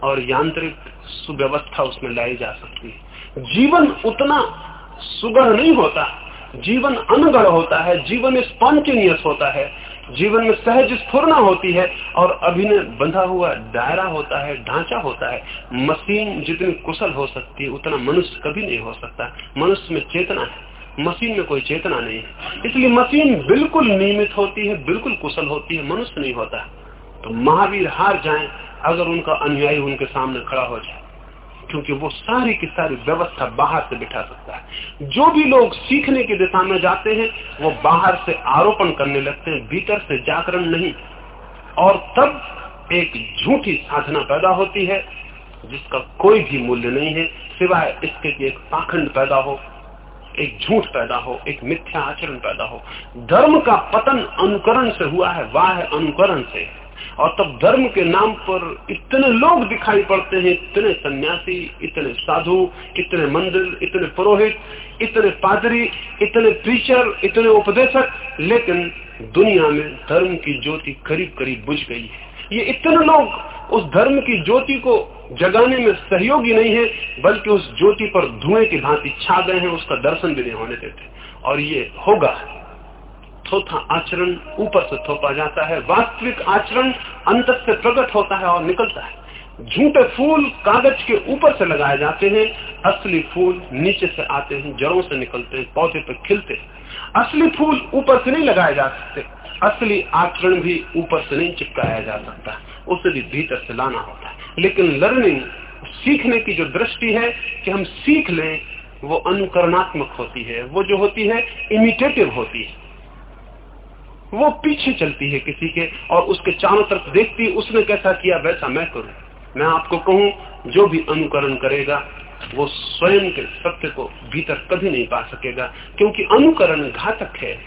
और यांत्रिक सुव्यवस्था उसमें लाई जा सकती है। जीवन उतना सुगढ़ नहीं होता। जीवन अनगढ़ होता है, जीवन स्पॉन्टेनियस होता है, जीवन में सहज स्फुरना होती है और अभिनय बंधा हुआ दायरा होता है, ढांचा होता है। मशीन जितनी कुशल हो सकती है, उतना मनुष्य कभी नहीं हो सकता। मनुष्य में चेतना है। मशीन में कोई चेतना नहीं है। इसलिए मशीन बिल्कुल नियमित होती है, बिल्कुल कुशल होती है, मनुष्य नहीं होता। तो महावीर हार जाए अगर उनका अनुयायी उनके सामने खड़ा हो जाए, क्योंकि वो सारी की सारी व्यवस्था बाहर से बिठा सकता है। जो भी लोग सीखने की दिशा में जाते हैं, वो बाहर से आरोपण करने लगते हैं, भीतर से जागरण नहीं। और तब एक झूठी साधना पैदा होती है, जिसका कोई भी मूल्य नहीं है, सिवाय इसके कि एक पाखंड पैदा हो, एक झूठ पैदा हो, एक मिथ्या आचरण पैदा हो। धर्म का पतन अनुकरण से हुआ है, वाह अनुकरण से। और तब धर्म के नाम पर इतने लोग दिखाई पड़ते हैं, इतने सन्यासी, इतने साधु, इतने मंदिर, इतने पुरोहित, इतने पादरी, इतने टीचर इतने उपदेशक, लेकिन दुनिया में धर्म की ज्योति करीब करीब बुझ गई है। ये इतने लोग उस धर्म की ज्योति को जगाने में सहयोगी नहीं है, बल्कि उस ज्योति पर धुएँ की भांति छा गए हैं, उसका दर्शन भी नहीं होने देते। और ये होगा। थोथा आचरण ऊपर से थोपा जाता है, वास्तविक आचरण अंतर से प्रकट होता है और निकलता है। झूठे फूल कागज़ के ऊपर से लगाए जाते हैं, असली फूल नीचे से आते हैं, जड़ों से निकलते हैं, पौधे पर खिलते हैं। असली फूल ऊपर से नहीं लगाए जा सकते, असली आचरण भी ऊपर से नहीं चिपकाया जा सकता, उसे भी भीतर से लाना होता है। लेकिन लर्निंग, सीखने की जो दृष्टि है कि हम सीख लें, वो अनुकरणात्मक होती है, वो जो होती है, इमिटेटिव होती है। वो पीछे चलती है किसी के और उसके चारों तरफ़ देखती उसने कैसा किया, वैसा मैं करूँ। मैं आपको कहूँ, जो भी अनुकरण करेगा, वो स्वयं के सत्य को भीतर कभी नहीं पा सकेगा, क्योंकि अनुकरण घातक है।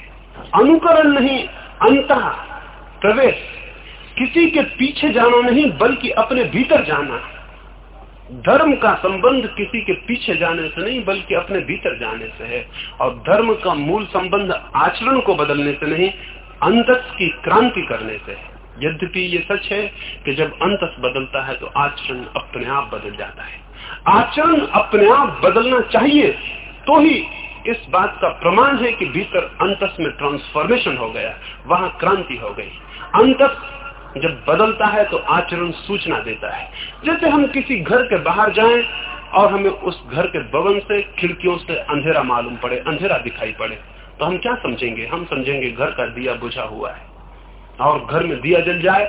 अनुकरण नहीं, अंत प्रवेश। किसी के पीछे जाना नहीं, बल्कि अपने भीतर जाना। धर्म का संबंध किसी के पीछे जाने से नहीं, बल्कि अपने भीतर जाने से है। और धर्म का मूल संबंध आचरण को बदलने से नहीं अंतस की क्रांति करने से यद्यपि ये सच है कि जब अंतस बदलता है तो आचरण अपने आप बदल जाता है। आचरण अपने आप बदलना चाहिए तो ही इस बात का प्रमाण है कि भीतर अंतस में ट्रांसफॉर्मेशन हो गया, वहाँ क्रांति हो गई। अंतस जब बदलता है तो आचरण सूचना देता है। जैसे हम किसी घर के बाहर जाएँ और हमें उस घर के भवन से खिड़कियों से अंधेरा मालूम पड़े, अंधेरा दिखाई पड़े। तो हम क्या समझेंगे? हम समझेंगे घर का दिया बुझा हुआ है। और घर में दिया जल जाए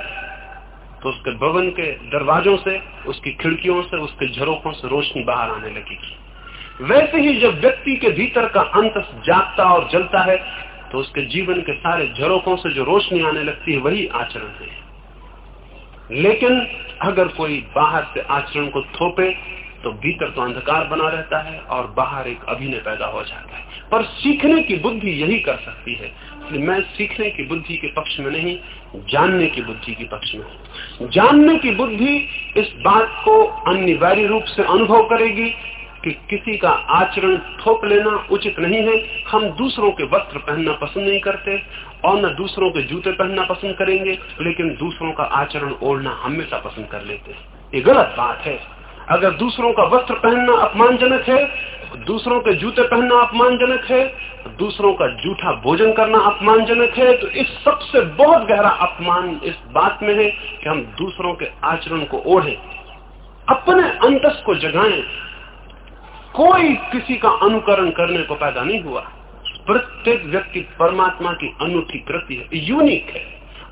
तो उसके भवन के दरवाजों से, उसकी खिड़कियों से, उसके झरोखों से रोशनी बाहर आने लगेगी। वैसे ही जब व्यक्ति के भीतर का अंत जागता और जलता है तो उसके जीवन के सारे झरोखों से जो रोशनी आने लगती है, वही आचरण है। लेकिन अगर कोई बाहर से आचरण को थोपे तो भीतर तो अंधकार बना रहता है और बाहर एक अभिनय पैदा हो जाता है। पर सीखने की बुद्धि यही कर सकती है। मैं सीखने की बुद्धि के पक्ष में नहीं, जानने की बुद्धि के पक्ष में जानने की बुद्धि इस बात को अनिवार्य रूप से अनुभव करेगी कि किसी का आचरण थोप लेना उचित नहीं है। हम दूसरों के वस्त्र पहनना पसंद नहीं करते और न दूसरों के जूते पहनना पसंद करेंगे, लेकिन दूसरों का आचरण ओढ़ना हमेशा पसंद कर लेते हैं। ये गलत बात है। अगर दूसरों का वस्त्र पहनना अपमानजनक है, दूसरों के जूते पहनना अपमानजनक है, दूसरों का जूठा भोजन करना अपमानजनक है तो इस सबसे बहुत गहरा अपमान इस बात में है कि हम दूसरों के आचरण को ओढ़े, अपने अंतस को जगाएँ। कोई किसी का अनुकरण करने को पैदा नहीं हुआ। प्रत्येक व्यक्ति परमात्मा की अनूठी कृति है यूनिक है,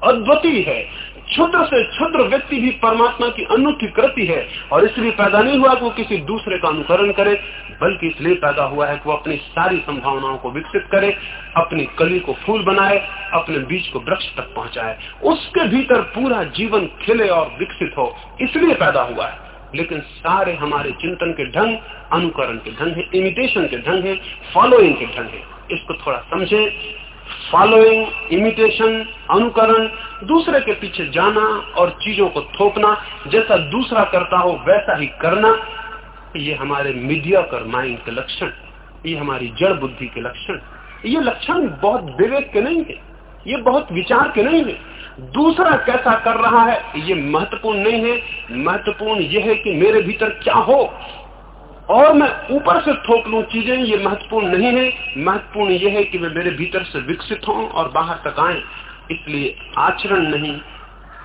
अद्वितीय है। क्षुद्र से क्षुद्र व्यक्ति भी परमात्मा की अनूठी कृति है और इसलिए पैदा नहीं हुआ कि वो किसी दूसरे का अनुकरण करे, बल्कि इसलिए पैदा हुआ है कि वो अपनी सारी संभावनाओं को विकसित करे, अपनी कली को फूल बनाए, अपने बीज को वृक्ष तक पहुँचाए। उसके भीतर पूरा जीवन खिले और विकसित हो, इसलिए पैदा हुआ है। लेकिन सारे हमारे चिंतन के ढंग, अनुकरण के ढंग है इमिटेशन के ढंग है फॉलोइंग के ढंग है। इसको थोड़ा समझे फॉलोइंग इमिटेशन अनुकरण, दूसरे के पीछे जाना और चीज़ों को थोपना, जैसा दूसरा करता हो, वैसा ही करना, ये हमारे मीडिया कर माइंड के लक्षण, ये हमारी जड़ बुद्धि के लक्षण। ये लक्षण बहुत विवेक के नहीं है, ये बहुत विचार के नहीं है। दूसरा कैसा कर रहा है, ये महत्वपूर्ण नहीं है। महत्वपूर्ण यह है कि मेरे भीतर क्या हो और मैं ऊपर से थोप लू चीज़ें, ये महत्वपूर्ण नहीं है। महत्वपूर्ण यह है कि वे मेरे भीतर से विकसित हों और बाहर तक आए। इसलिए आचरण नहीं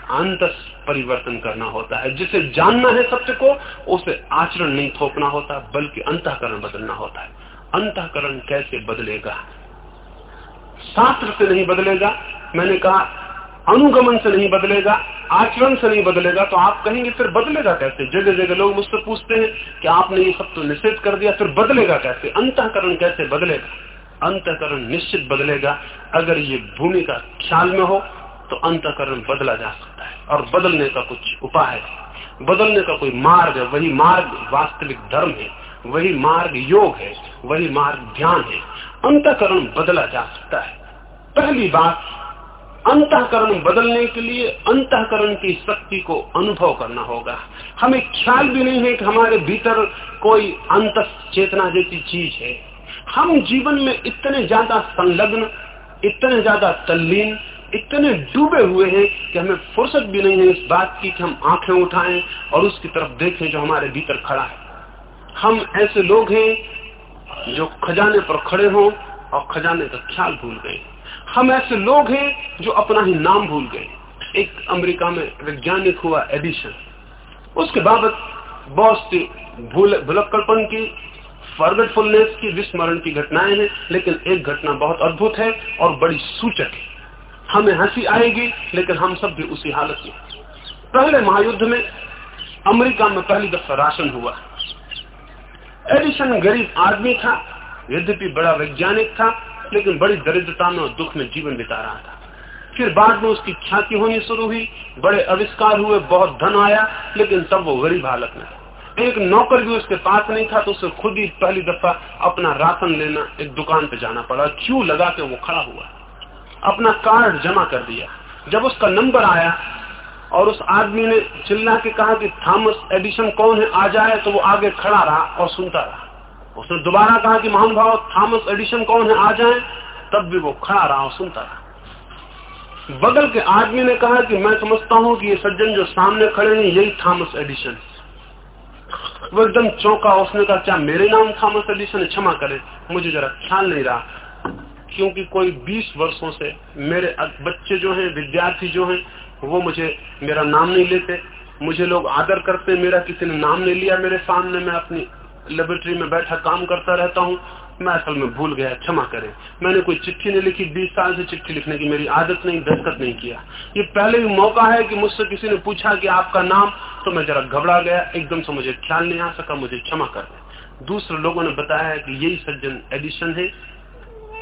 अंत परिवर्तन करना होता है। जिसे जानना है सत्य को, उसे आचरण नहीं थोपना होता, बल्कि अंतकरण बदलना होता है। अंतकरण कैसे बदलेगा? शास्त्र से नहीं बदलेगा। मैंने कहा अनुगमन से नहीं बदलेगा, आचरण से नहीं बदलेगा तो आप कहेंगे, फिर बदलेगा कैसे? जगह जगह लोग मुझसे पूछते हैं कि आपने ये सब तो निषेध कर दिया, फिर बदलेगा कैसे? अंतकरण कैसे बदलेगा? अंतकरण निश्चित बदलेगा। अगर ये भूमि का ख्याल में हो तो अंतकरण बदला जा सकता है। और बदलने का कुछ उपाय है। बदलने का कोई मार्ग है, वही मार्ग वास्तविक धर्म है, वही मार्ग योग है, वही मार्ग ध्यान है। अंतकरण बदला जा सकता है। पहली बात अंतकरण बदलने के लिए अंतकरण की शक्ति को अनुभव करना होगा। हमें ख्याल भी नहीं है कि हमारे भीतर कोई अंत चेतना जैसी चीज़ है। हम जीवन में इतने ज़्यादा संलग्न, इतने ज़्यादा तल्लीन, इतने डूबे हुए हैं कि हमें फुर्सत भी नहीं है इस बात की कि हम आँखें उठाएँ और उसकी तरफ़ देखें जो हमारे भीतर खड़ा है। हम ऐसे लोग हैं जो खजाने पर खड़े हों और खजाने का ख्याल भूल गए। हम ऐसे लोग हैं जो अपना ही नाम भूल गए। एक अमेरिका में वैज्ञानिक हुआ एडिशन उसके बाबत बहुत सी भूल की फॉरगेटफुलनेस की, विस्मरण की घटनाएँ हैं, लेकिन एक घटना बहुत अद्भुत है और बड़ी सूचक है। हमें हँसी आएगी, लेकिन हम सब भी उसी हालत में। पहले महायुद्ध में अमेरिका में पहली दफ़ा राशन हुआ। एडिशन गरीब आदमी था, यद्यपि बड़ा वैज्ञानिक था लेकिन बड़ी दरिद्रता में और दुख में जीवन बिता रहा था। फिर बाद में उसकी ख्याति होनी शुरू हुई। बड़े आविष्कार हुए, बहुत धन आया, लेकिन तब वो गरीब हालत में एक नौकर भी उसके पास नहीं था तो उसे खुद ही पहली दफ़ा अपना राशन लेना, एक दुकान पे जाना पड़ा। क्यों लगा के वो खड़ा हुआ। अपना कार्ड जमा कर दिया। जब उसका नंबर आया और उस आदमी ने चिल्ला के कहा कि, थॉमस एडिशन कौन है? आ जाए तो वो आगे खड़ा रहा और सुनता रहा। उसने दोबारा कहा कि महान भाव, थॉमस एडिशन कौन है? आ जाए। तब भी वो खड़ा रहा और सुनता रहा। बगल के आदमी ने कहा कि मैं समझता हूँ कि ये सज्जन जो सामने खड़े हैं, यही थॉमस एडिशन वो एकदम चौंका, उसने कहा, क्या मेरे नाम थॉमस एडिशन क्षमा करे। मुझे जरा ख्याल नहीं रहा। क्योंकि कोई 20 वर्षों से मेरे बच्चे जो हैं, विद्यार्थी जो हैं, वो मुझे, मेरा नाम नहीं लेते। मुझे लोग आदर करते, मेरा किसी ने नाम नहीं लिया मेरे सामने। मैं अपनी लेबोरेटरी में बैठा काम करता रहता हूँ, मैं असल में भूल गया, क्षमा करें। मैंने कोई चिट्ठी नहीं लिखी, बीस साल से चिट्ठी लिखने की मेरी आदत नहीं दस्तखत नहीं किया। ये पहले भी मौका है कि मुझसे किसी ने पूछा कि आपका नाम तो मैं जरा घबरा गया, एकदम से मुझे ख्याल नहीं आ सका, मुझे क्षमा कर दूसरे लोगों ने बताया कि यही सज्जन एडिशन है।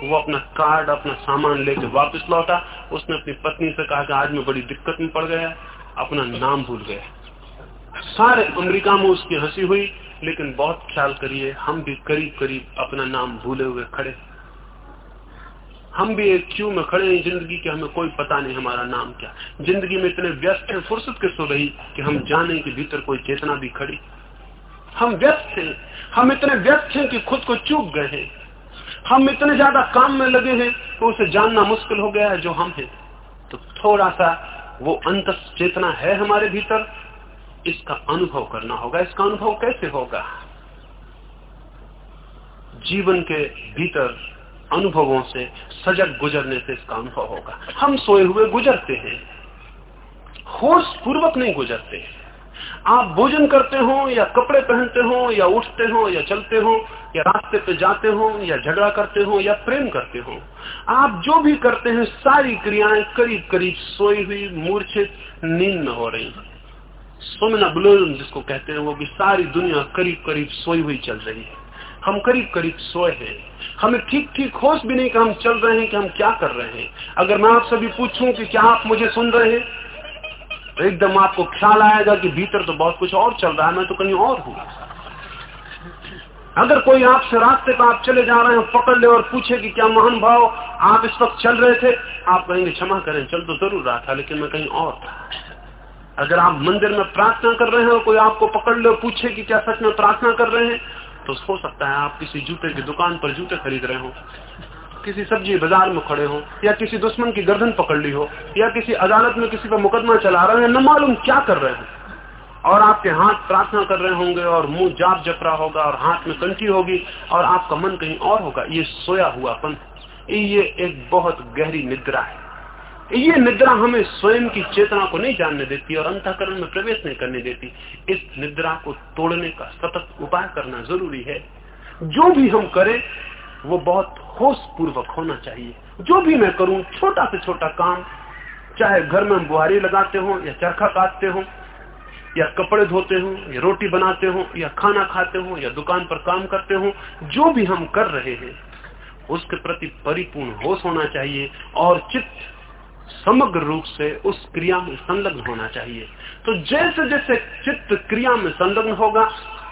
वो अपना कार्ड, अपना सामान लेके वापस लौटा। उसने अपनी पत्नी से कहा कि आज मैं बड़ी दिक्कत में पड़ गया, अपना नाम भूल गया। सारे अमेरिका में उसकी हँसी हुई। लेकिन बहुत ख्याल करिए, हम भी करीब करीब अपना नाम भूले हुए खड़े हम भी एक क्यू में खड़े हैं ज़िंदगी के, हमें कोई पता नहीं हमारा नाम क्या। ज़िंदगी में इतने व्यस्त हैं, फुर्सत के सो रही कि हम जाने के भीतर कोई चेतना भी खड़ी। हम व्यस्त हैं, हम इतने व्यस्त हैं कि खुद को चूक गए हैं। हम इतने ज़्यादा काम में लगे हैं तो उसे जानना मुश्किल हो गया है जो हम हैं। तो थोड़ा सा वो अंत चेतना है हमारे भीतर इसका अनुभव करना होगा। इसका अनुभव कैसे होगा? जीवन के भीतर अनुभवों से, सजग गुजरने से इसका अनुभव होगा। हम सोए हुए गुजरते हैं। होश पूर्वक नहीं गुजरते। आप भोजन करते हो, या कपड़े पहनते हो, या उठते हो, या चलते हो, या रास्ते पे जाते हो, या झगड़ा करते हो, या प्रेम करते हो, आप जो भी करते हैं, सारी क्रियाएँ करीब करीब सोई हुई, मूर्छित, नींद में हो रही हैं। सोमना बुलोजम जिसको कहते हैं, वो भी सारी दुनिया करीब करीब सोई हुई चल रही है। हम करीब करीब सोए हैं। हमें ठीक ठीक होश भी नहीं कि हम चल रहे हैं, कि हम क्या कर रहे हैं। अगर मैं आपसे भी पूछूँ कि क्या आप मुझे सुन रहे हैं तो एकदम आपको ख्याल आएगा कि भीतर तो बहुत कुछ और चल रहा है, मैं तो कहीं और हूँ। अगर कोई आपसे रास्ते पर आप चले जा रहे हैं, पकड़ ले और पूछे कि क्या महान भाव आप इस वक्त चल रहे थे, आप कहेंगे, क्षमा करें, चल तो ज़रूर रहा था, लेकिन मैं कहीं और था। अगर आप मंदिर में प्रार्थना कर रहे हैं और कोई आपको पकड़ ले पूछे कि क्या सच में प्रार्थना कर रहे हैं तो हो सकता है आप किसी जूते की दुकान पर जूते खरीद रहे हो, किसी सब्ज़ी बाज़ार में खड़े हो, या किसी दुश्मन की गर्दन पकड़ ली हो, या किसी अदालत में किसी पर मुकदमा चला रहे हैं न मालूम क्या कर रहे हैं। और आपके हाथ प्रार्थना कर रहे होंगे और मुँह जाप जप रहा होगा और हाथ में कंठी होगी और आपका मन कहीं और होगा। ये सोया हुआपन ये एक बहुत गहरी निद्रा है। ये निद्रा हमें स्वयं की चेतना को नहीं जानने देती और अंतकरण में प्रवेश नहीं करने देती। इस निद्रा को तोड़ने का सतत उपाय करना ज़रूरी है। जो भी हम करें, वो बहुत होश पूर्वक होना चाहिए। जो भी मैं करूँ, छोटा से छोटा काम, चाहे घर में बुहारी लगाते हो, या चरखा काटते हो, या कपड़े धोते हो, या रोटी बनाते हो, या खाना खाते हो, या दुकान पर काम करते हो, जो भी हम कर रहे हैं, उसके प्रति परिपूर्ण होश होना चाहिए और चित्त समग्र रूप से उस क्रिया में संलग्न होना चाहिए। तो जैसे जैसे चित्त क्रिया में संलग्न होगा,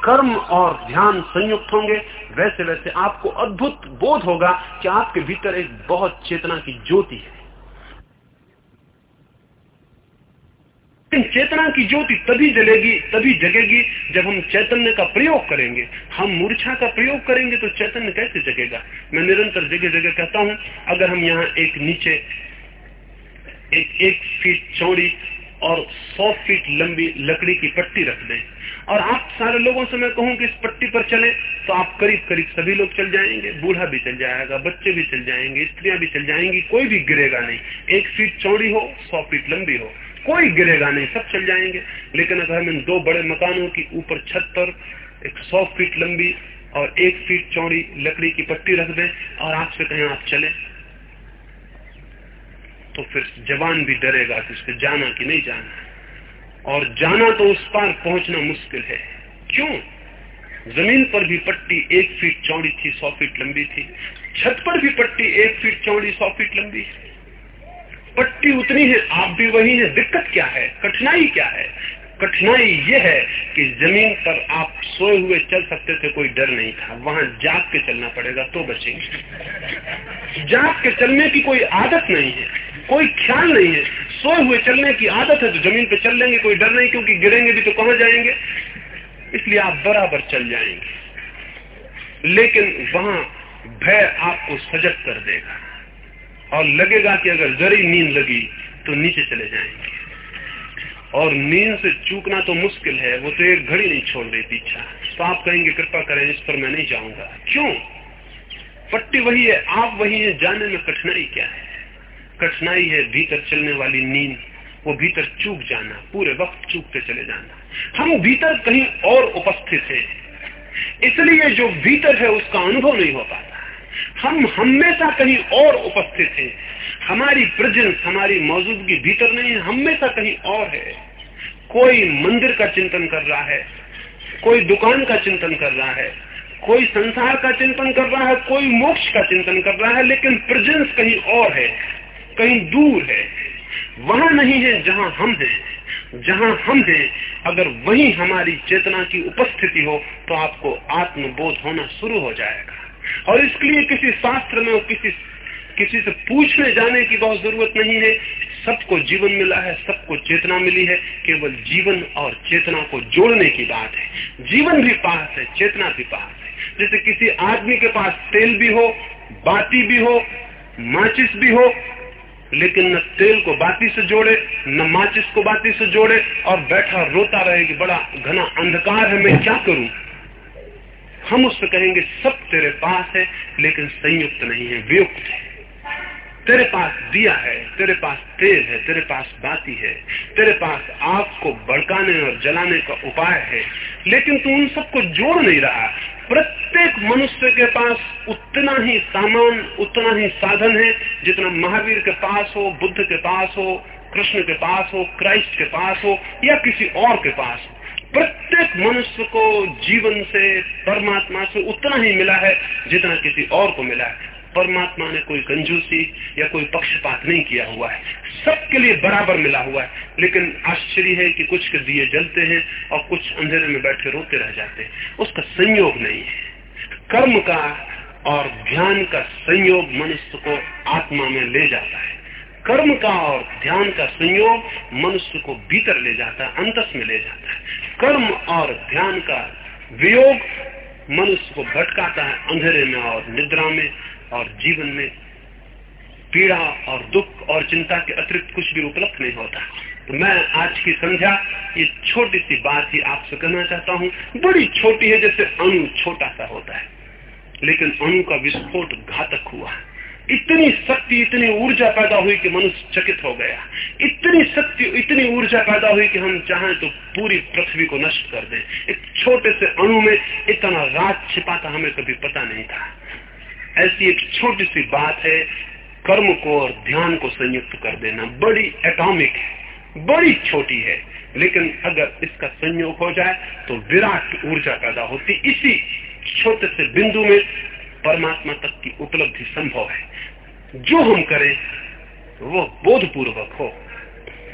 कर्म और ध्यान संयुक्त होंगे, वैसे वैसे आपको अद्भुत बोध होगा कि आपके भीतर एक बहुत चेतना की ज्योति है। चेतना की ज्योति तभी जलेगी, तभी जगेगी जब हम चैतन्य का प्रयोग करेंगे। हम मूर्छा का प्रयोग करेंगे तो चैतन्य कैसे जगेगा? मैं निरंतर जगह जगह कहता हूँ, अगर हम यहाँ एक नीचे एक एक फीट चौड़ी और सौ फीट लंबी लकड़ी की पट्टी रख दें। और आप सारे लोगों से मैं कहूँ कि इस पट्टी पर चले तो आप करीब करीब सभी लोग चल जाएँगे, बूढ़ा भी चल जाएगा, बच्चे भी चल जाएँगे, स्त्रियाँ भी चल जाएँगी, कोई भी गिरेगा नहीं। एक फीट चौड़ी हो, सौ फीट लंबी हो, कोई गिरेगा नहीं, सब चल जाएँगे। लेकिन अगर हम इन दो बड़े मकानों की ऊपर छत पर एक सौ फीट लंबी और एक फीट चौड़ी लकड़ी की पट्टी रख दें, और आपसे कहें आप चले तो फिर जवान भी डरेगा कि उसको जाना कि नहीं जाना। और जाना तो उस पार पहुँचना मुश्किल है। क्यों? ज़मीन पर भी पट्टी एक फीट चौड़ी थी, सौ फीट लंबी थी। छत पर भी पट्टी एक फीट चौड़ी, सौ फीट लंबी। पट्टी उतनी है, आप भी वही है। दिक्कत क्या है? कठिनाई क्या है? कठिनाई यह है कि ज़मीन पर आप सोए हुए चल सकते थे, कोई डर नहीं था। वहाँ जाग के चलना पड़ेगा तो बचेंगे। जाग के चलने की कोई आदत नहीं है। कोई ख्याल नहीं है। सोए हुए चलने की आदत है तो ज़मीन पे चल लेंगे, कोई डर नहीं, क्योंकि गिरेंगे भी तो कहाँ जाएँगे? इसलिए आप बराबर चल जाएँगे। लेकिन वहाँ भय आपको सजग कर देगा। और लगेगा कि अगर जरी नींद लगी तो नीचे चले जाएँगे। और नींद से चूकना तो मुश्किल है, वो तो एक घड़ी नहीं छोड़ रही पीछा तो आप कहेंगे, कृपा करें, इस पर मैं नहीं जाऊँगा। क्यों? पट्टी वही है, आप वही है, जाने में कठिनाई क्या है? कठिनाई है, भीतर चलने वाली नींद, वो भीतर चूक जाना, पूरे वक्त चूकते चले जाना। हम भीतर कहीं और उपस्थित है, इसलिए जो भीतर है उसका अनुभव नहीं हो पाता। हम हमेशा कहीं और उपस्थित हैं, हमारी प्रेजेंस हमारी मौजूदगी भीतर नहीं है, हमेशा कहीं और है। कोई मंदिर का चिंतन कर रहा है, कोई दुकान का चिंतन कर रहा है, कोई संसार का चिंतन कर रहा है, कोई मोक्ष का चिंतन कर रहा है, लेकिन प्रेजेंस कहीं और है। कहीं दूर है, वहाँ नहीं है जहाँ हम हैं। जहाँ हम हैं, अगर वही हमारी चेतना की उपस्थिति हो तो आपको आत्मबोध होना शुरू हो जाएगा। और इसके लिए किसी शास्त्र में किसी किसी से पूछने जाने की बहुत ज़रूरत नहीं है। सबको जीवन मिला है, सबको चेतना मिली है। केवल जीवन और चेतना को जोड़ने की बात है। जीवन भी पास है, चेतना भी पास है। जैसे किसी आदमी के पास तेल भी हो, बाती भी हो, माचिस भी हो लेकिन न तेल को बाती से जोड़े, न माचिस को बाती से जोड़े और बैठा रोता रहे कि बड़ा घना अंधकार है, मैं क्या करूँ? हम उससे कहेंगे, सब तेरे पास है, लेकिन संयुक्त नहीं है, वियुक्त है। तेरे पास दिया है, तेरे पास तेल है, तेरे पास बाती है, तेरे पास आग को भड़काने और जलाने का उपाय है, लेकिन तू उन सबको जोड़ नहीं रहा। प्रत्येक मनुष्य के पास उतना ही सामान, उतना ही साधन है जितना महावीर के पास हो, बुद्ध के पास हो, कृष्ण के पास हो, क्राइस्ट के पास हो, या किसी और के पास हो। प्रत्येक मनुष्य को जीवन से, परमात्मा से उतना ही मिला है जितना किसी और को मिला है। परमात्मा ने कोई कंजूसी या कोई पक्षपात नहीं किया हुआ है। सबके लिए बराबर मिला हुआ है। लेकिन आश्चर्य है कि कुछ के दिए जलते हैं और कुछ अंधेरे में बैठे रोते रह जाते हैं। उसका संयोग नहीं है। कर्म का और ध्यान का संयोग मनुष्य को आत्मा में ले जाता है। कर्म का और ध्यान का संयोग मनुष्य को भीतर ले जाता है, अंतस में ले जाता है। कर्म और ध्यान का वियोग मनुष्य को भटकाता है अंधेरे में और निद्रा में। और जीवन में पीड़ा और दुख और चिंता के अतिरिक्त कुछ भी उपलब्ध नहीं होता। तो मैं आज की संध्या, ये छोटी सी बात ही आपसे कहना चाहता हूँ। बड़ी छोटी है, जैसे अणु छोटा सा होता है। लेकिन अणु का विस्फोट घातक हुआ। इतनी शक्ति, इतनी ऊर्जा पैदा हुई कि मनुष्य चकित हो गया। इतनी शक्ति, इतनी ऊर्जा पैदा हुई कि हम चाहें तो पूरी पृथ्वी को नष्ट कर दें। एक छोटे से अणु में इतना रात छिपाता हमें कभी पता नहीं था। ऐसी एक छोटी सी बात है, कर्म को और ध्यान को संयुक्त कर देना बड़ी एटॉमिक है, बड़ी छोटी है। लेकिन अगर इसका संयोग हो जाए तो विराट ऊर्जा पैदा होती। इसी छोटे से बिंदु में परमात्मा तक की उपलब्धि संभव है। जो हम करें, वो बोधपूर्वक हो।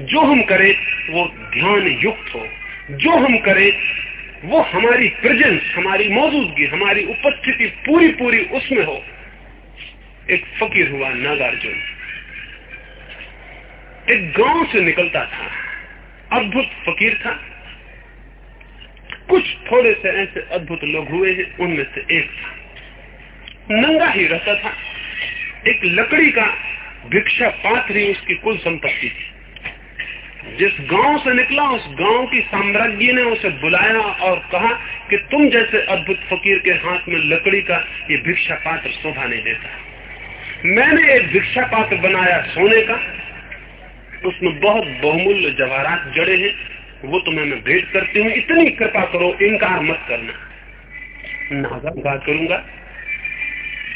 जो हम करें, वो ध्यान युक्त हो। जो हम करें वो हमारी प्रेजेंस हमारी मौजूदगी, हमारी उपस्थिति पूरी पूरी उसमें हो। एक फकीर हुआ नागार्जुन। एक गाँव से निकलता था। अद्भुत फकीर था। कुछ थोड़े से ऐसे अद्भुत लोग हुए हैं, उनमें से एक था। नंगा ही रहता था। एक लकड़ी का भिक्षा पात्र ही उसकी कुल संपत्ति थी। जिस गाँव से निकला, उस गाँव की साम्राज्ञी ने उसे बुलाया और कहा कि तुम जैसे अद्भुत फकीर के हाथ में लकड़ी का ये भिक्षा पात्र शोभा नहीं देता। मैंने एक भिक्षा पात्र बनाया सोने का। उसमें बहुत बहुमूल्य जवाहरात जड़े हैं। वो तुम्हें मैं भेंट करती हूँ। इतनी कृपा करो, इनकार मत करना। नागा करूँगा।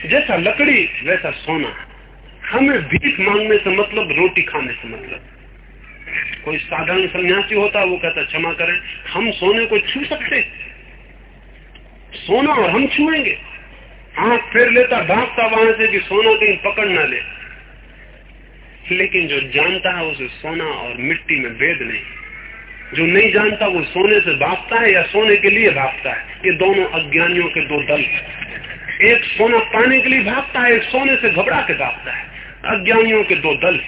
जैसा लकड़ी, वैसा सोना। हमें भीख मांगने से मतलब रोटी खाने से मतलब। कोई साधारण सन्यासी होता, वो कहता, क्षमा करें, हम सोने को छू सकते। सोना और हम छुएँगे। आँख फेर लेता, भागता वहाँ से कि सोना कहीं पकड़ ना ले। लेकिन जो जानता है, उसे सोना और मिट्टी में भेद नहीं। जो नहीं जानता, वो सोने से भागता है या सोने के लिए भागता है। ये दोनों अज्ञानियों के दो दल एक सोना पाने के लिए भागता है, एक सोने से घबरा के भागता है। अज्ञानियों के दो दल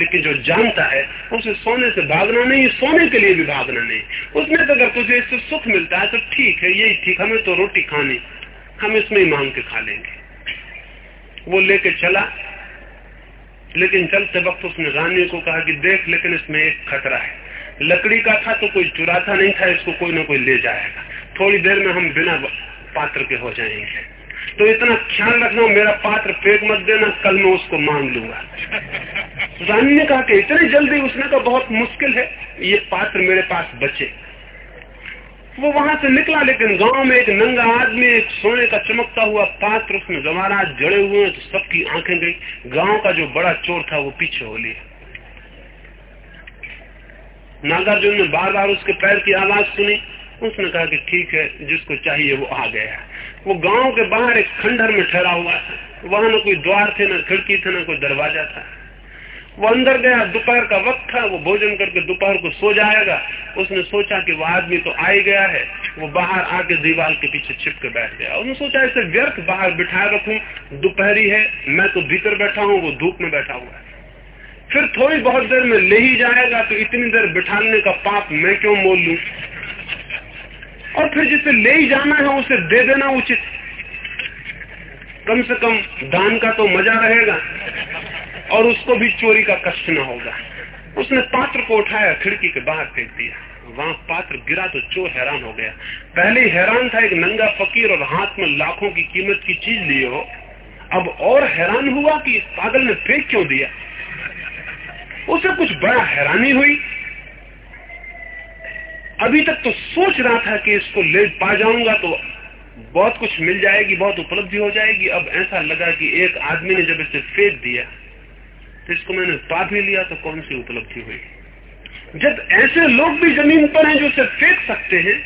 लेकिन जो जानता है, उसे सोने से भागना नहीं, सोने के लिए भी भागना नहीं। उसमें तो अगर तुझे इससे सुख मिलता है तो ठीक है, यही ठीक, हमें तो रोटी खानी, हम इसमें ही मांग के खा लेंगे। वो लेके चला, लेकिन चलते वक्त उसने रानी को कहा कि देख, लेकिन इसमें एक खतरा है। लकड़ी का था तो कोई चुराता नहीं था, इसको कोई ना कोई ले जाएगा। थोड़ी देर में हम बिना पात्र के हो जाएँगे। तो इतना ख्याल रखना मेरा पात्र फेंक मत देना कल मैं उसको मांग लूँगा। रानी ने कहा कि इतनी जल्दी उसने कहा बहुत मुश्किल है ये पात्र मेरे पास बचे। वो वहाँ से निकला लेकिन गाँव में एक नंगा आदमी एक सोने का चमकता हुआ पात्र उसमें जवारात जड़े हुए हैं तो सबकी आँखें गई। गाँव का जो बड़ा चोर था वो पीछे हो लिया। नागार्जुन ने बार बार उसके पैर की आवाज़ सुनी। उसने कहा कि ठीक है जिसको चाहिए वो आ गया। वो गाँव के बाहर एक खंडर में ठहरा हुआ था। वहाँ न कोई द्वार थे, न खिड़की थे, न कोई दरवाज़ा था। वो अंदर गया, दोपहर का वक्त था, वो भोजन करके दोपहर को सो जाएगा। उसने सोचा कि वो आदमी तो आ गया है। वो बाहर आके दीवार के पीछे छिप के बैठ गया। उसने सोचा इसे व्यर्थ बाहर बिठाए रखू, दोपहरी है, मैं तो भीतर बैठा हूँ, वो धूप में बैठा हुआ है। फिर थोड़ी बहुत देर में ले ही जाएगा तो इतनी देर बिठाने का पाप मैं क्यों मोल लू? और फिर जिसे ले ही जाना है, उसे दे देना उचित। कम से कम दान का तो मज़ा रहेगा और उसको भी चोरी का कष्ट न होगा। उसने पात्र को उठाया, खिड़की के बाहर फेंक दिया। वहाँ पात्र गिरा तो चोर हैरान हो गया। पहले हैरान था, एक नंगा फकीर और हाथ में लाखों की कीमत की चीज़ लिए हो। अब और हैरान हुआ कि पागल ने फेंक क्यों दिया? उसे कुछ बड़ा हैरानी हुई। अभी तक तो सोच रहा था कि इसको ले पा जाऊँगा तो बहुत कुछ मिल जाएगी, बहुत उपलब्धि हो जाएगी। अब ऐसा लगा कि एक आदमी ने जब इसे फेंक दिया तो इसको मैंने पा भी लिया तो कौन सी उपलब्धि हुई? जब ऐसे लोग भी ज़मीन पर हैं जो इसे फेंक सकते हैं,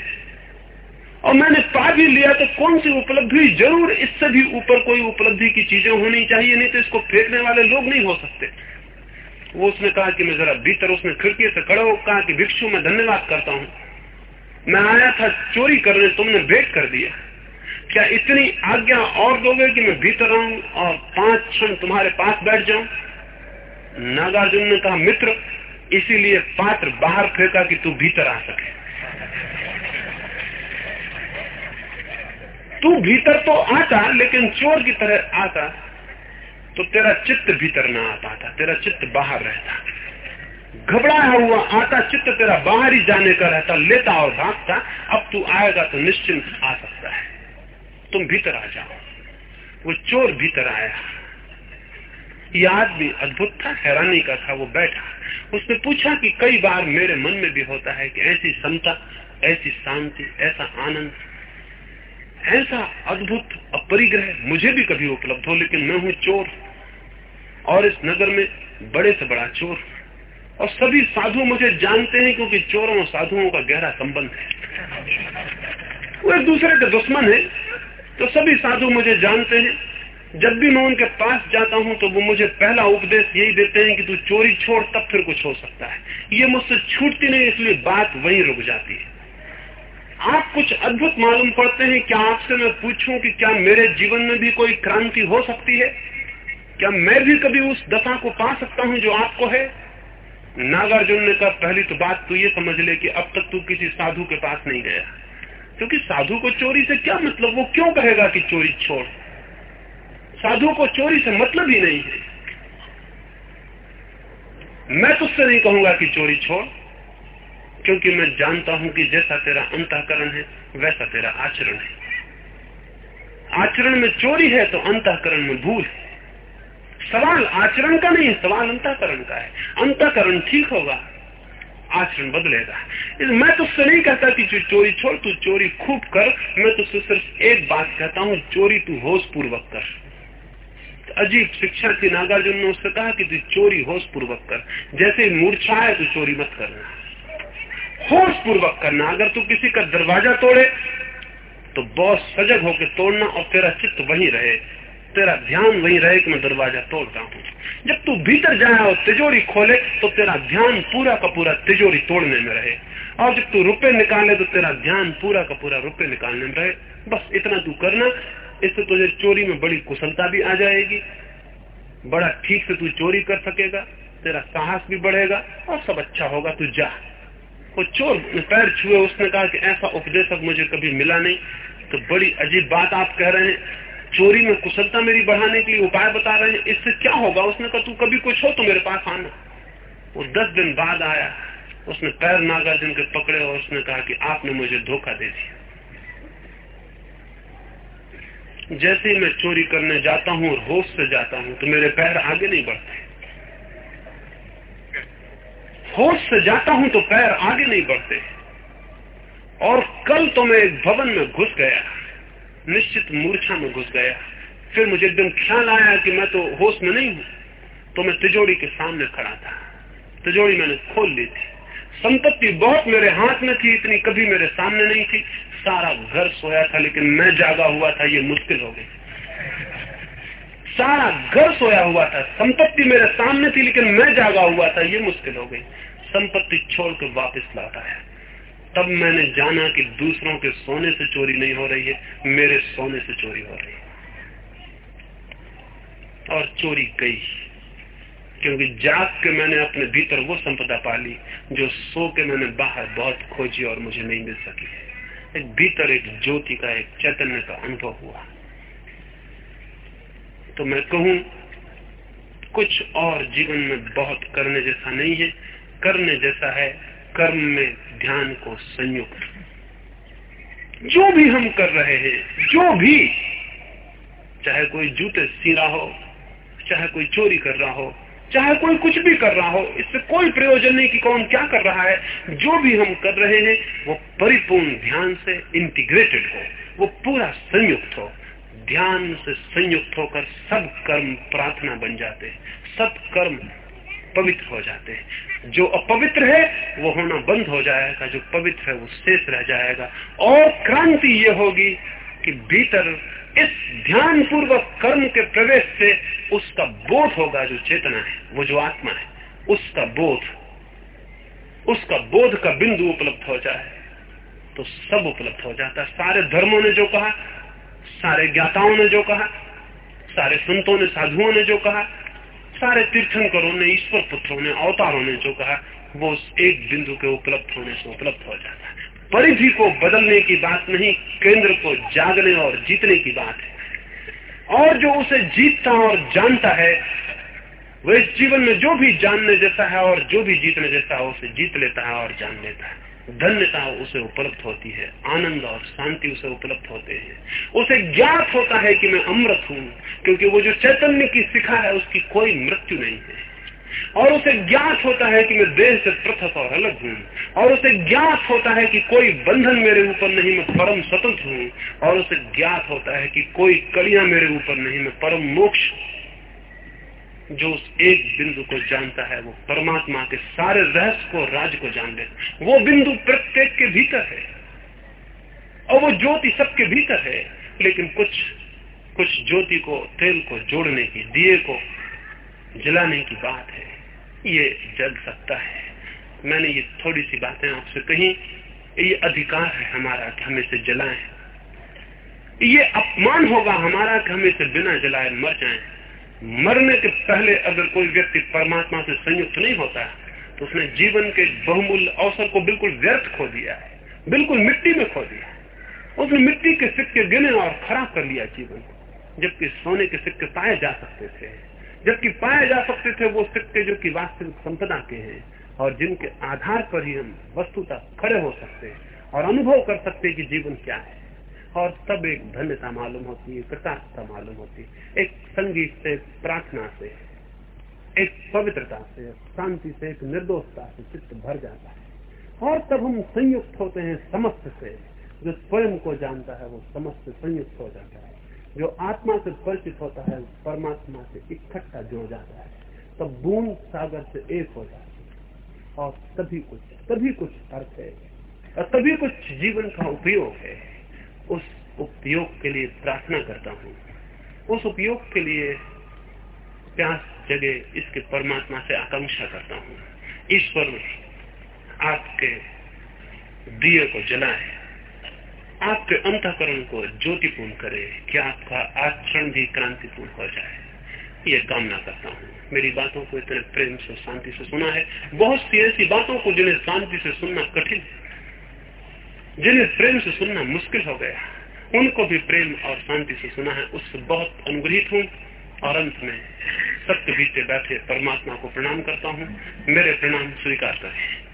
और मैंने पा भी लिया तो कौन सी उपलब्धि? ज़रूर इससे भी ऊपर कोई उपलब्धि की चीज़ें होनी चाहिए, नहीं तो इसको फेंकने वाले लोग नहीं हो सकते। वो उसने कहा कि मैं जरा भीतर उसने खिड़की से खड़े हो, कहा कि भिक्षु, मैं धन्यवाद करता हूँ। मैं आया था चोरी करने, तुमने भेंट कर दिया। क्या इतनी आज्ञा और दोगे कि मैं भीतर आऊँ और पाँच क्षण तुम्हारे पास बैठ जाऊँ? नागार्जुन ने कहा, मित्र, इसीलिए पात्र बाहर फेंका कि तू भीतर आ सके। तू भीतर तो आता, लेकिन चोर की तरह आता। तो तेरा चित्त भीतर ना आ पाता, तेरा चित्त बाहर रहता। घबराया हुआ आता, चित्त तेरा बाहर ही जाने का रहता, लेता और भागता, अब तू आएगा तो निश्चिंत आ सकता है। तुम भीतर आ जाओ। वो चोर भीतर आया। ये आदमी अद्भुत था, हैरानी का था, वो बैठा। उसने पूछा कि कई बार मेरे मन में भी होता है कि ऐसी समता, ऐसी शांति, ऐसा आनंद ऐसा अद्भुत अपरिग्रह मुझे भी कभी उपलब्ध हो, लेकिन मैं हूँ चोर। और इस नगर में बड़े से बड़ा चोर। और सभी साधु मुझे जानते हैं, क्योंकि चोरों और साधुओं का गहरा संबंध है। वो एक दूसरे के दुश्मन है तो सभी साधु मुझे जानते हैं। जब भी मैं उनके पास जाता हूँ तो वो मुझे पहला उपदेश यही देते हैं कि तू चोरी छोड़, तब फिर कुछ हो सकता है। ये मुझसे छूटती नहीं, इसलिए बात वहीं रुक जाती है। आप कुछ अद्भुत मालूम पड़ते हैं, क्या आपसे मैं पूछूँ कि क्या मेरे जीवन में भी कोई क्रांति हो सकती है? क्या मैं भी कभी उस दशा को पा सकता हूँ जो आपको है? नागार्जुन ने कहा, पहली तो बात तू ये समझ ले कि अब तक तू किसी साधु के पास नहीं गया। क्योंकि साधु को चोरी से क्या मतलब? वो क्यों कहेगा कि चोरी छोड़? साधु को चोरी से मतलब ही नहीं है। मैं तुझसे नहीं कहूँगा कि चोरी छोड़। क्योंकि मैं जानता हूँ कि जैसा तेरा अंतकरण है, वैसा तेरा आचरण है। आचरण में चोरी है तो अंतकरण में भूल। है सवाल आचरण का नहीं, सवाल अंतकरण का है। अंतकरण ठीक होगा, आचरण बदलेगा। मैं तुझसे नहीं कहता कि तू चोरी छोड़, तू चोरी खूब कर। मैं तुझसे सिर्फ़ एक बात कहता हूँ, चोरी तू होश पूर्वक कर अजीब शिक्षा थी नागार्जुन ने उससे कहा कि तू चोरी होश पूर्वक कर। जैसे मूर्छा है तो चोरी मत करना। होश पूर्वक करना। अगर तू किसी का दरवाज़ा तोड़े तो बहुत सजग होकर तोड़ना और तेरा चित्त वहीं रहे। तेरा ध्यान वहीं रहे कि मैं दरवाज़ा तोड़ता हूँ। जब तू भीतर जाए और तिजोरी खोले तो तेरा ध्यान पूरा का पूरा तिजोरी तोड़ने में रहे। और जब तू रुपए निकाले तो तेरा ध्यान पूरा का पूरा रुपए निकालने में रहे। बस इतना तू करना, इससे तुझे चोरी में बड़ी कुशलता भी आ जाएगी। बड़ा ठीक से तू चोरी कर सकेगा, तेरा साहस भी बढ़ेगा और सब अच्छा होगा। तू जा। वो चोर पैर छुए, उसने कहा कि ऐसा उपदेशक मुझे कभी मिला नहीं। तो बड़ी अजीब बात आप कह रहे हैं। चोरी में कुशलता मेरी बढ़ाने के लिए उपाय बता रहे हैं। इससे क्या होगा? उसने कहा, तू कभी कुछ हो तो मेरे पास आना। वो दस दिन बाद आया। उसने पैर नागार्जुन के पकड़े और उसने कहा कि आपने मुझे धोखा दे दिया। जैसे ही मैं चोरी करने जाता हूँ और होश से जाता हूँ तो मेरे पैर आगे नहीं बढ़ते। होश से जाता हूँ तो पैर आगे नहीं बढ़ते। और कल तो मैं एक भवन में घुस गया। निश्चित मूर्छा में घुस गया। फिर मुझे एकदम ख्याल आया कि मैं तो होश में नहीं हूँ। तो मैं तिजोड़ी के सामने खड़ा था। तिजोड़ी मैंने खोल ली थी। संपत्ति बहुत मेरे हाथ में थी, इतनी कभी मेरे सामने नहीं थी। सारा घर सोया था, लेकिन मैं जागा हुआ था, ये मुश्किल हो गई। सारा घर सोया हुआ था, संपत्ति मेरे सामने थी, लेकिन मैं जागा हुआ था, ये मुश्किल हो गई। संपत्ति छोड़ के वापिस लौटा है तब मैंने जाना कि दूसरों के सोने से चोरी नहीं हो रही है, मेरे सोने से चोरी हो रही है। और चोरी गई, क्योंकि जाग के मैंने अपने भीतर वो संपदा पाली जो सो के मैंने बाहर बहुत खोजी और मुझे नहीं मिल सकी। एक भीतर एक ज्योति का, एक चैतन्य का अनुभव हुआ। तो मैं कहूँ, कुछ और जीवन में बहुत करने जैसा नहीं है। करने जैसा है, कर्म में ध्यान को संयुक्त जो भी हम कर रहे हैं, जो भी, चाहे कोई जूते सी रहा हो, चाहे कोई चोरी कर रहा हो, चाहे कोई कुछ भी कर रहा हो, इससे कोई प्रयोजन नहीं कि कौन क्या कर रहा है। जो भी हम कर रहे हैं, वो परिपूर्ण ध्यान से इंटीग्रेटेड हो, वो पूरा संयुक्त हो। ध्यान से संयुक्त होकर सब कर्म प्रार्थना बन जाते हैं। सब कर्म पवित्र हो जाते हैं। जो अपवित्र है, वो होना बंद हो जाएगा। जो पवित्र है, वो शेष रह जाएगा। और क्रांति ये होगी कि भीतर इस ध्यान पूर्वक कर्म के प्रवेश से उसका बोध होगा जो चेतना है, वो जो आत्मा है। उसका बोध उसका बोध का बिंदु उपलब्ध हो जाए तो सब उपलब्ध हो जाता है। सारे धर्मों ने जो कहा सारे ज्ञाताओं ने जो कहा, सारे संतों ने, साधुओं ने जो कहा, सारे तीर्थंकरों ने, ईश्वर पुत्रों ने, अवतारों ने जो कहा, वो उस एक बिंदु के उपलब्ध होने से उपलब्ध हो जाता है। परिधि को बदलने की बात नहीं, केंद्र को जागने और जीतने की बात है। और जो उसे जीतता और जानता है, वह इस जीवन में जो भी जानने जैसा है और जो भी जीतने जैसा है, उसे जीत लेता है और जान लेता है। धन्यता उसे उपलब्ध होती है, आनंद और शांति उसे उपलब्ध होते हैं। उसे ज्ञात होता है कि मैं अमृत हूँ, क्योंकि वो जो चैतन्य की शिखा है, उसकी कोई मृत्यु नहीं है। और उसे ज्ञात होता है कि मैं देह से पृथक और अलग हूँ, और उसे ज्ञात होता है कि कोई बंधन मेरे ऊपर नहीं, मैं परम स्वतंत्र हूँ, और उसे ज्ञात होता है कि कोई कड़िया मेरे ऊपर नहीं, मैं परम मोक्ष जो उस एक बिंदु को जानता है, वो परमात्मा के सारे रहस्य को राज को जान ले। वो बिंदु प्रत्येक के भीतर है। और वो ज्योति सबके भीतर है। लेकिन कुछ कुछ ज्योति को, तेल को जोड़ने की, दिए को जलाने की बात है। ये जल सकता है। मैंने ये थोड़ी सी बातें आपसे कही। ये अधिकार है हमारा कि हमें से जलाएँ। ये अपमान होगा हमारा कि हमें से बिना जलाए मर जाएँ। मरने के पहले अगर कोई व्यक्ति परमात्मा से संयुक्त नहीं होता है तो उसने जीवन के बहुमूल्य अवसर को बिल्कुल व्यर्थ खो दिया है। बिल्कुल मिट्टी में खो दिया उसने मिट्टी के सिक्के गिने और खराब कर लिया जीवन को। जबकि सोने के सिक्के पाए जा सकते थे। जबकि पाए जा सकते थे, वो सिक्के जो कि वास्तविक संपदा के हैं और जिनके आधार पर ही हम वस्तुता खड़े हो सकते हैं और अनुभव कर सकते हैं कि जीवन क्या है। और तब एक धन्यता मालूम होती है कृतार्थता मालूम होती है एक संगीत से, प्रार्थना से, एक पवित्रता से शांति से, एक निर्दोषता से चित्त भर जाता है। और तब हम संयुक्त होते हैं समस्त से। जो स्वयं को जानता है, वो समस्त संयुक्त हो जाता है। जो आत्मा से परिचित होता है, परमात्मा से इकट्ठा जुड़ जाता है। तब बूंद सागर से एक हो जाती है। और तभी कुछ तभी कुछ अर्थ है। और तभी कुछ जीवन का उपयोग है। उस उपयोग के लिए प्रार्थना करता हूँ। उस उपयोग के लिए प्यास जगे, इसके परमात्मा से आकांक्षा करता हूँ। ईश्वर आपके दिए को जलाए, आपके अंतकरण को ज्योतिपूर्ण करे, कि आपका आचरण भी क्रांतिपूर्ण हो जाए। ये कामना करता हूँ। मेरी बातों को इतने प्रेम से, शांति से सुना है। बहुत सी ऐसी बातों को जिन्हें शांति से सुनना कठिन जिन्हें प्रेम से सुनना मुश्किल हो गया, उनको भी प्रेम और शांति से सुना है, उससे बहुत अनुग्रहित हूँ। और अंत में सत्य बीते बैठे परमात्मा को प्रणाम करता हूँ। मेरे प्रणाम स्वीकार करें।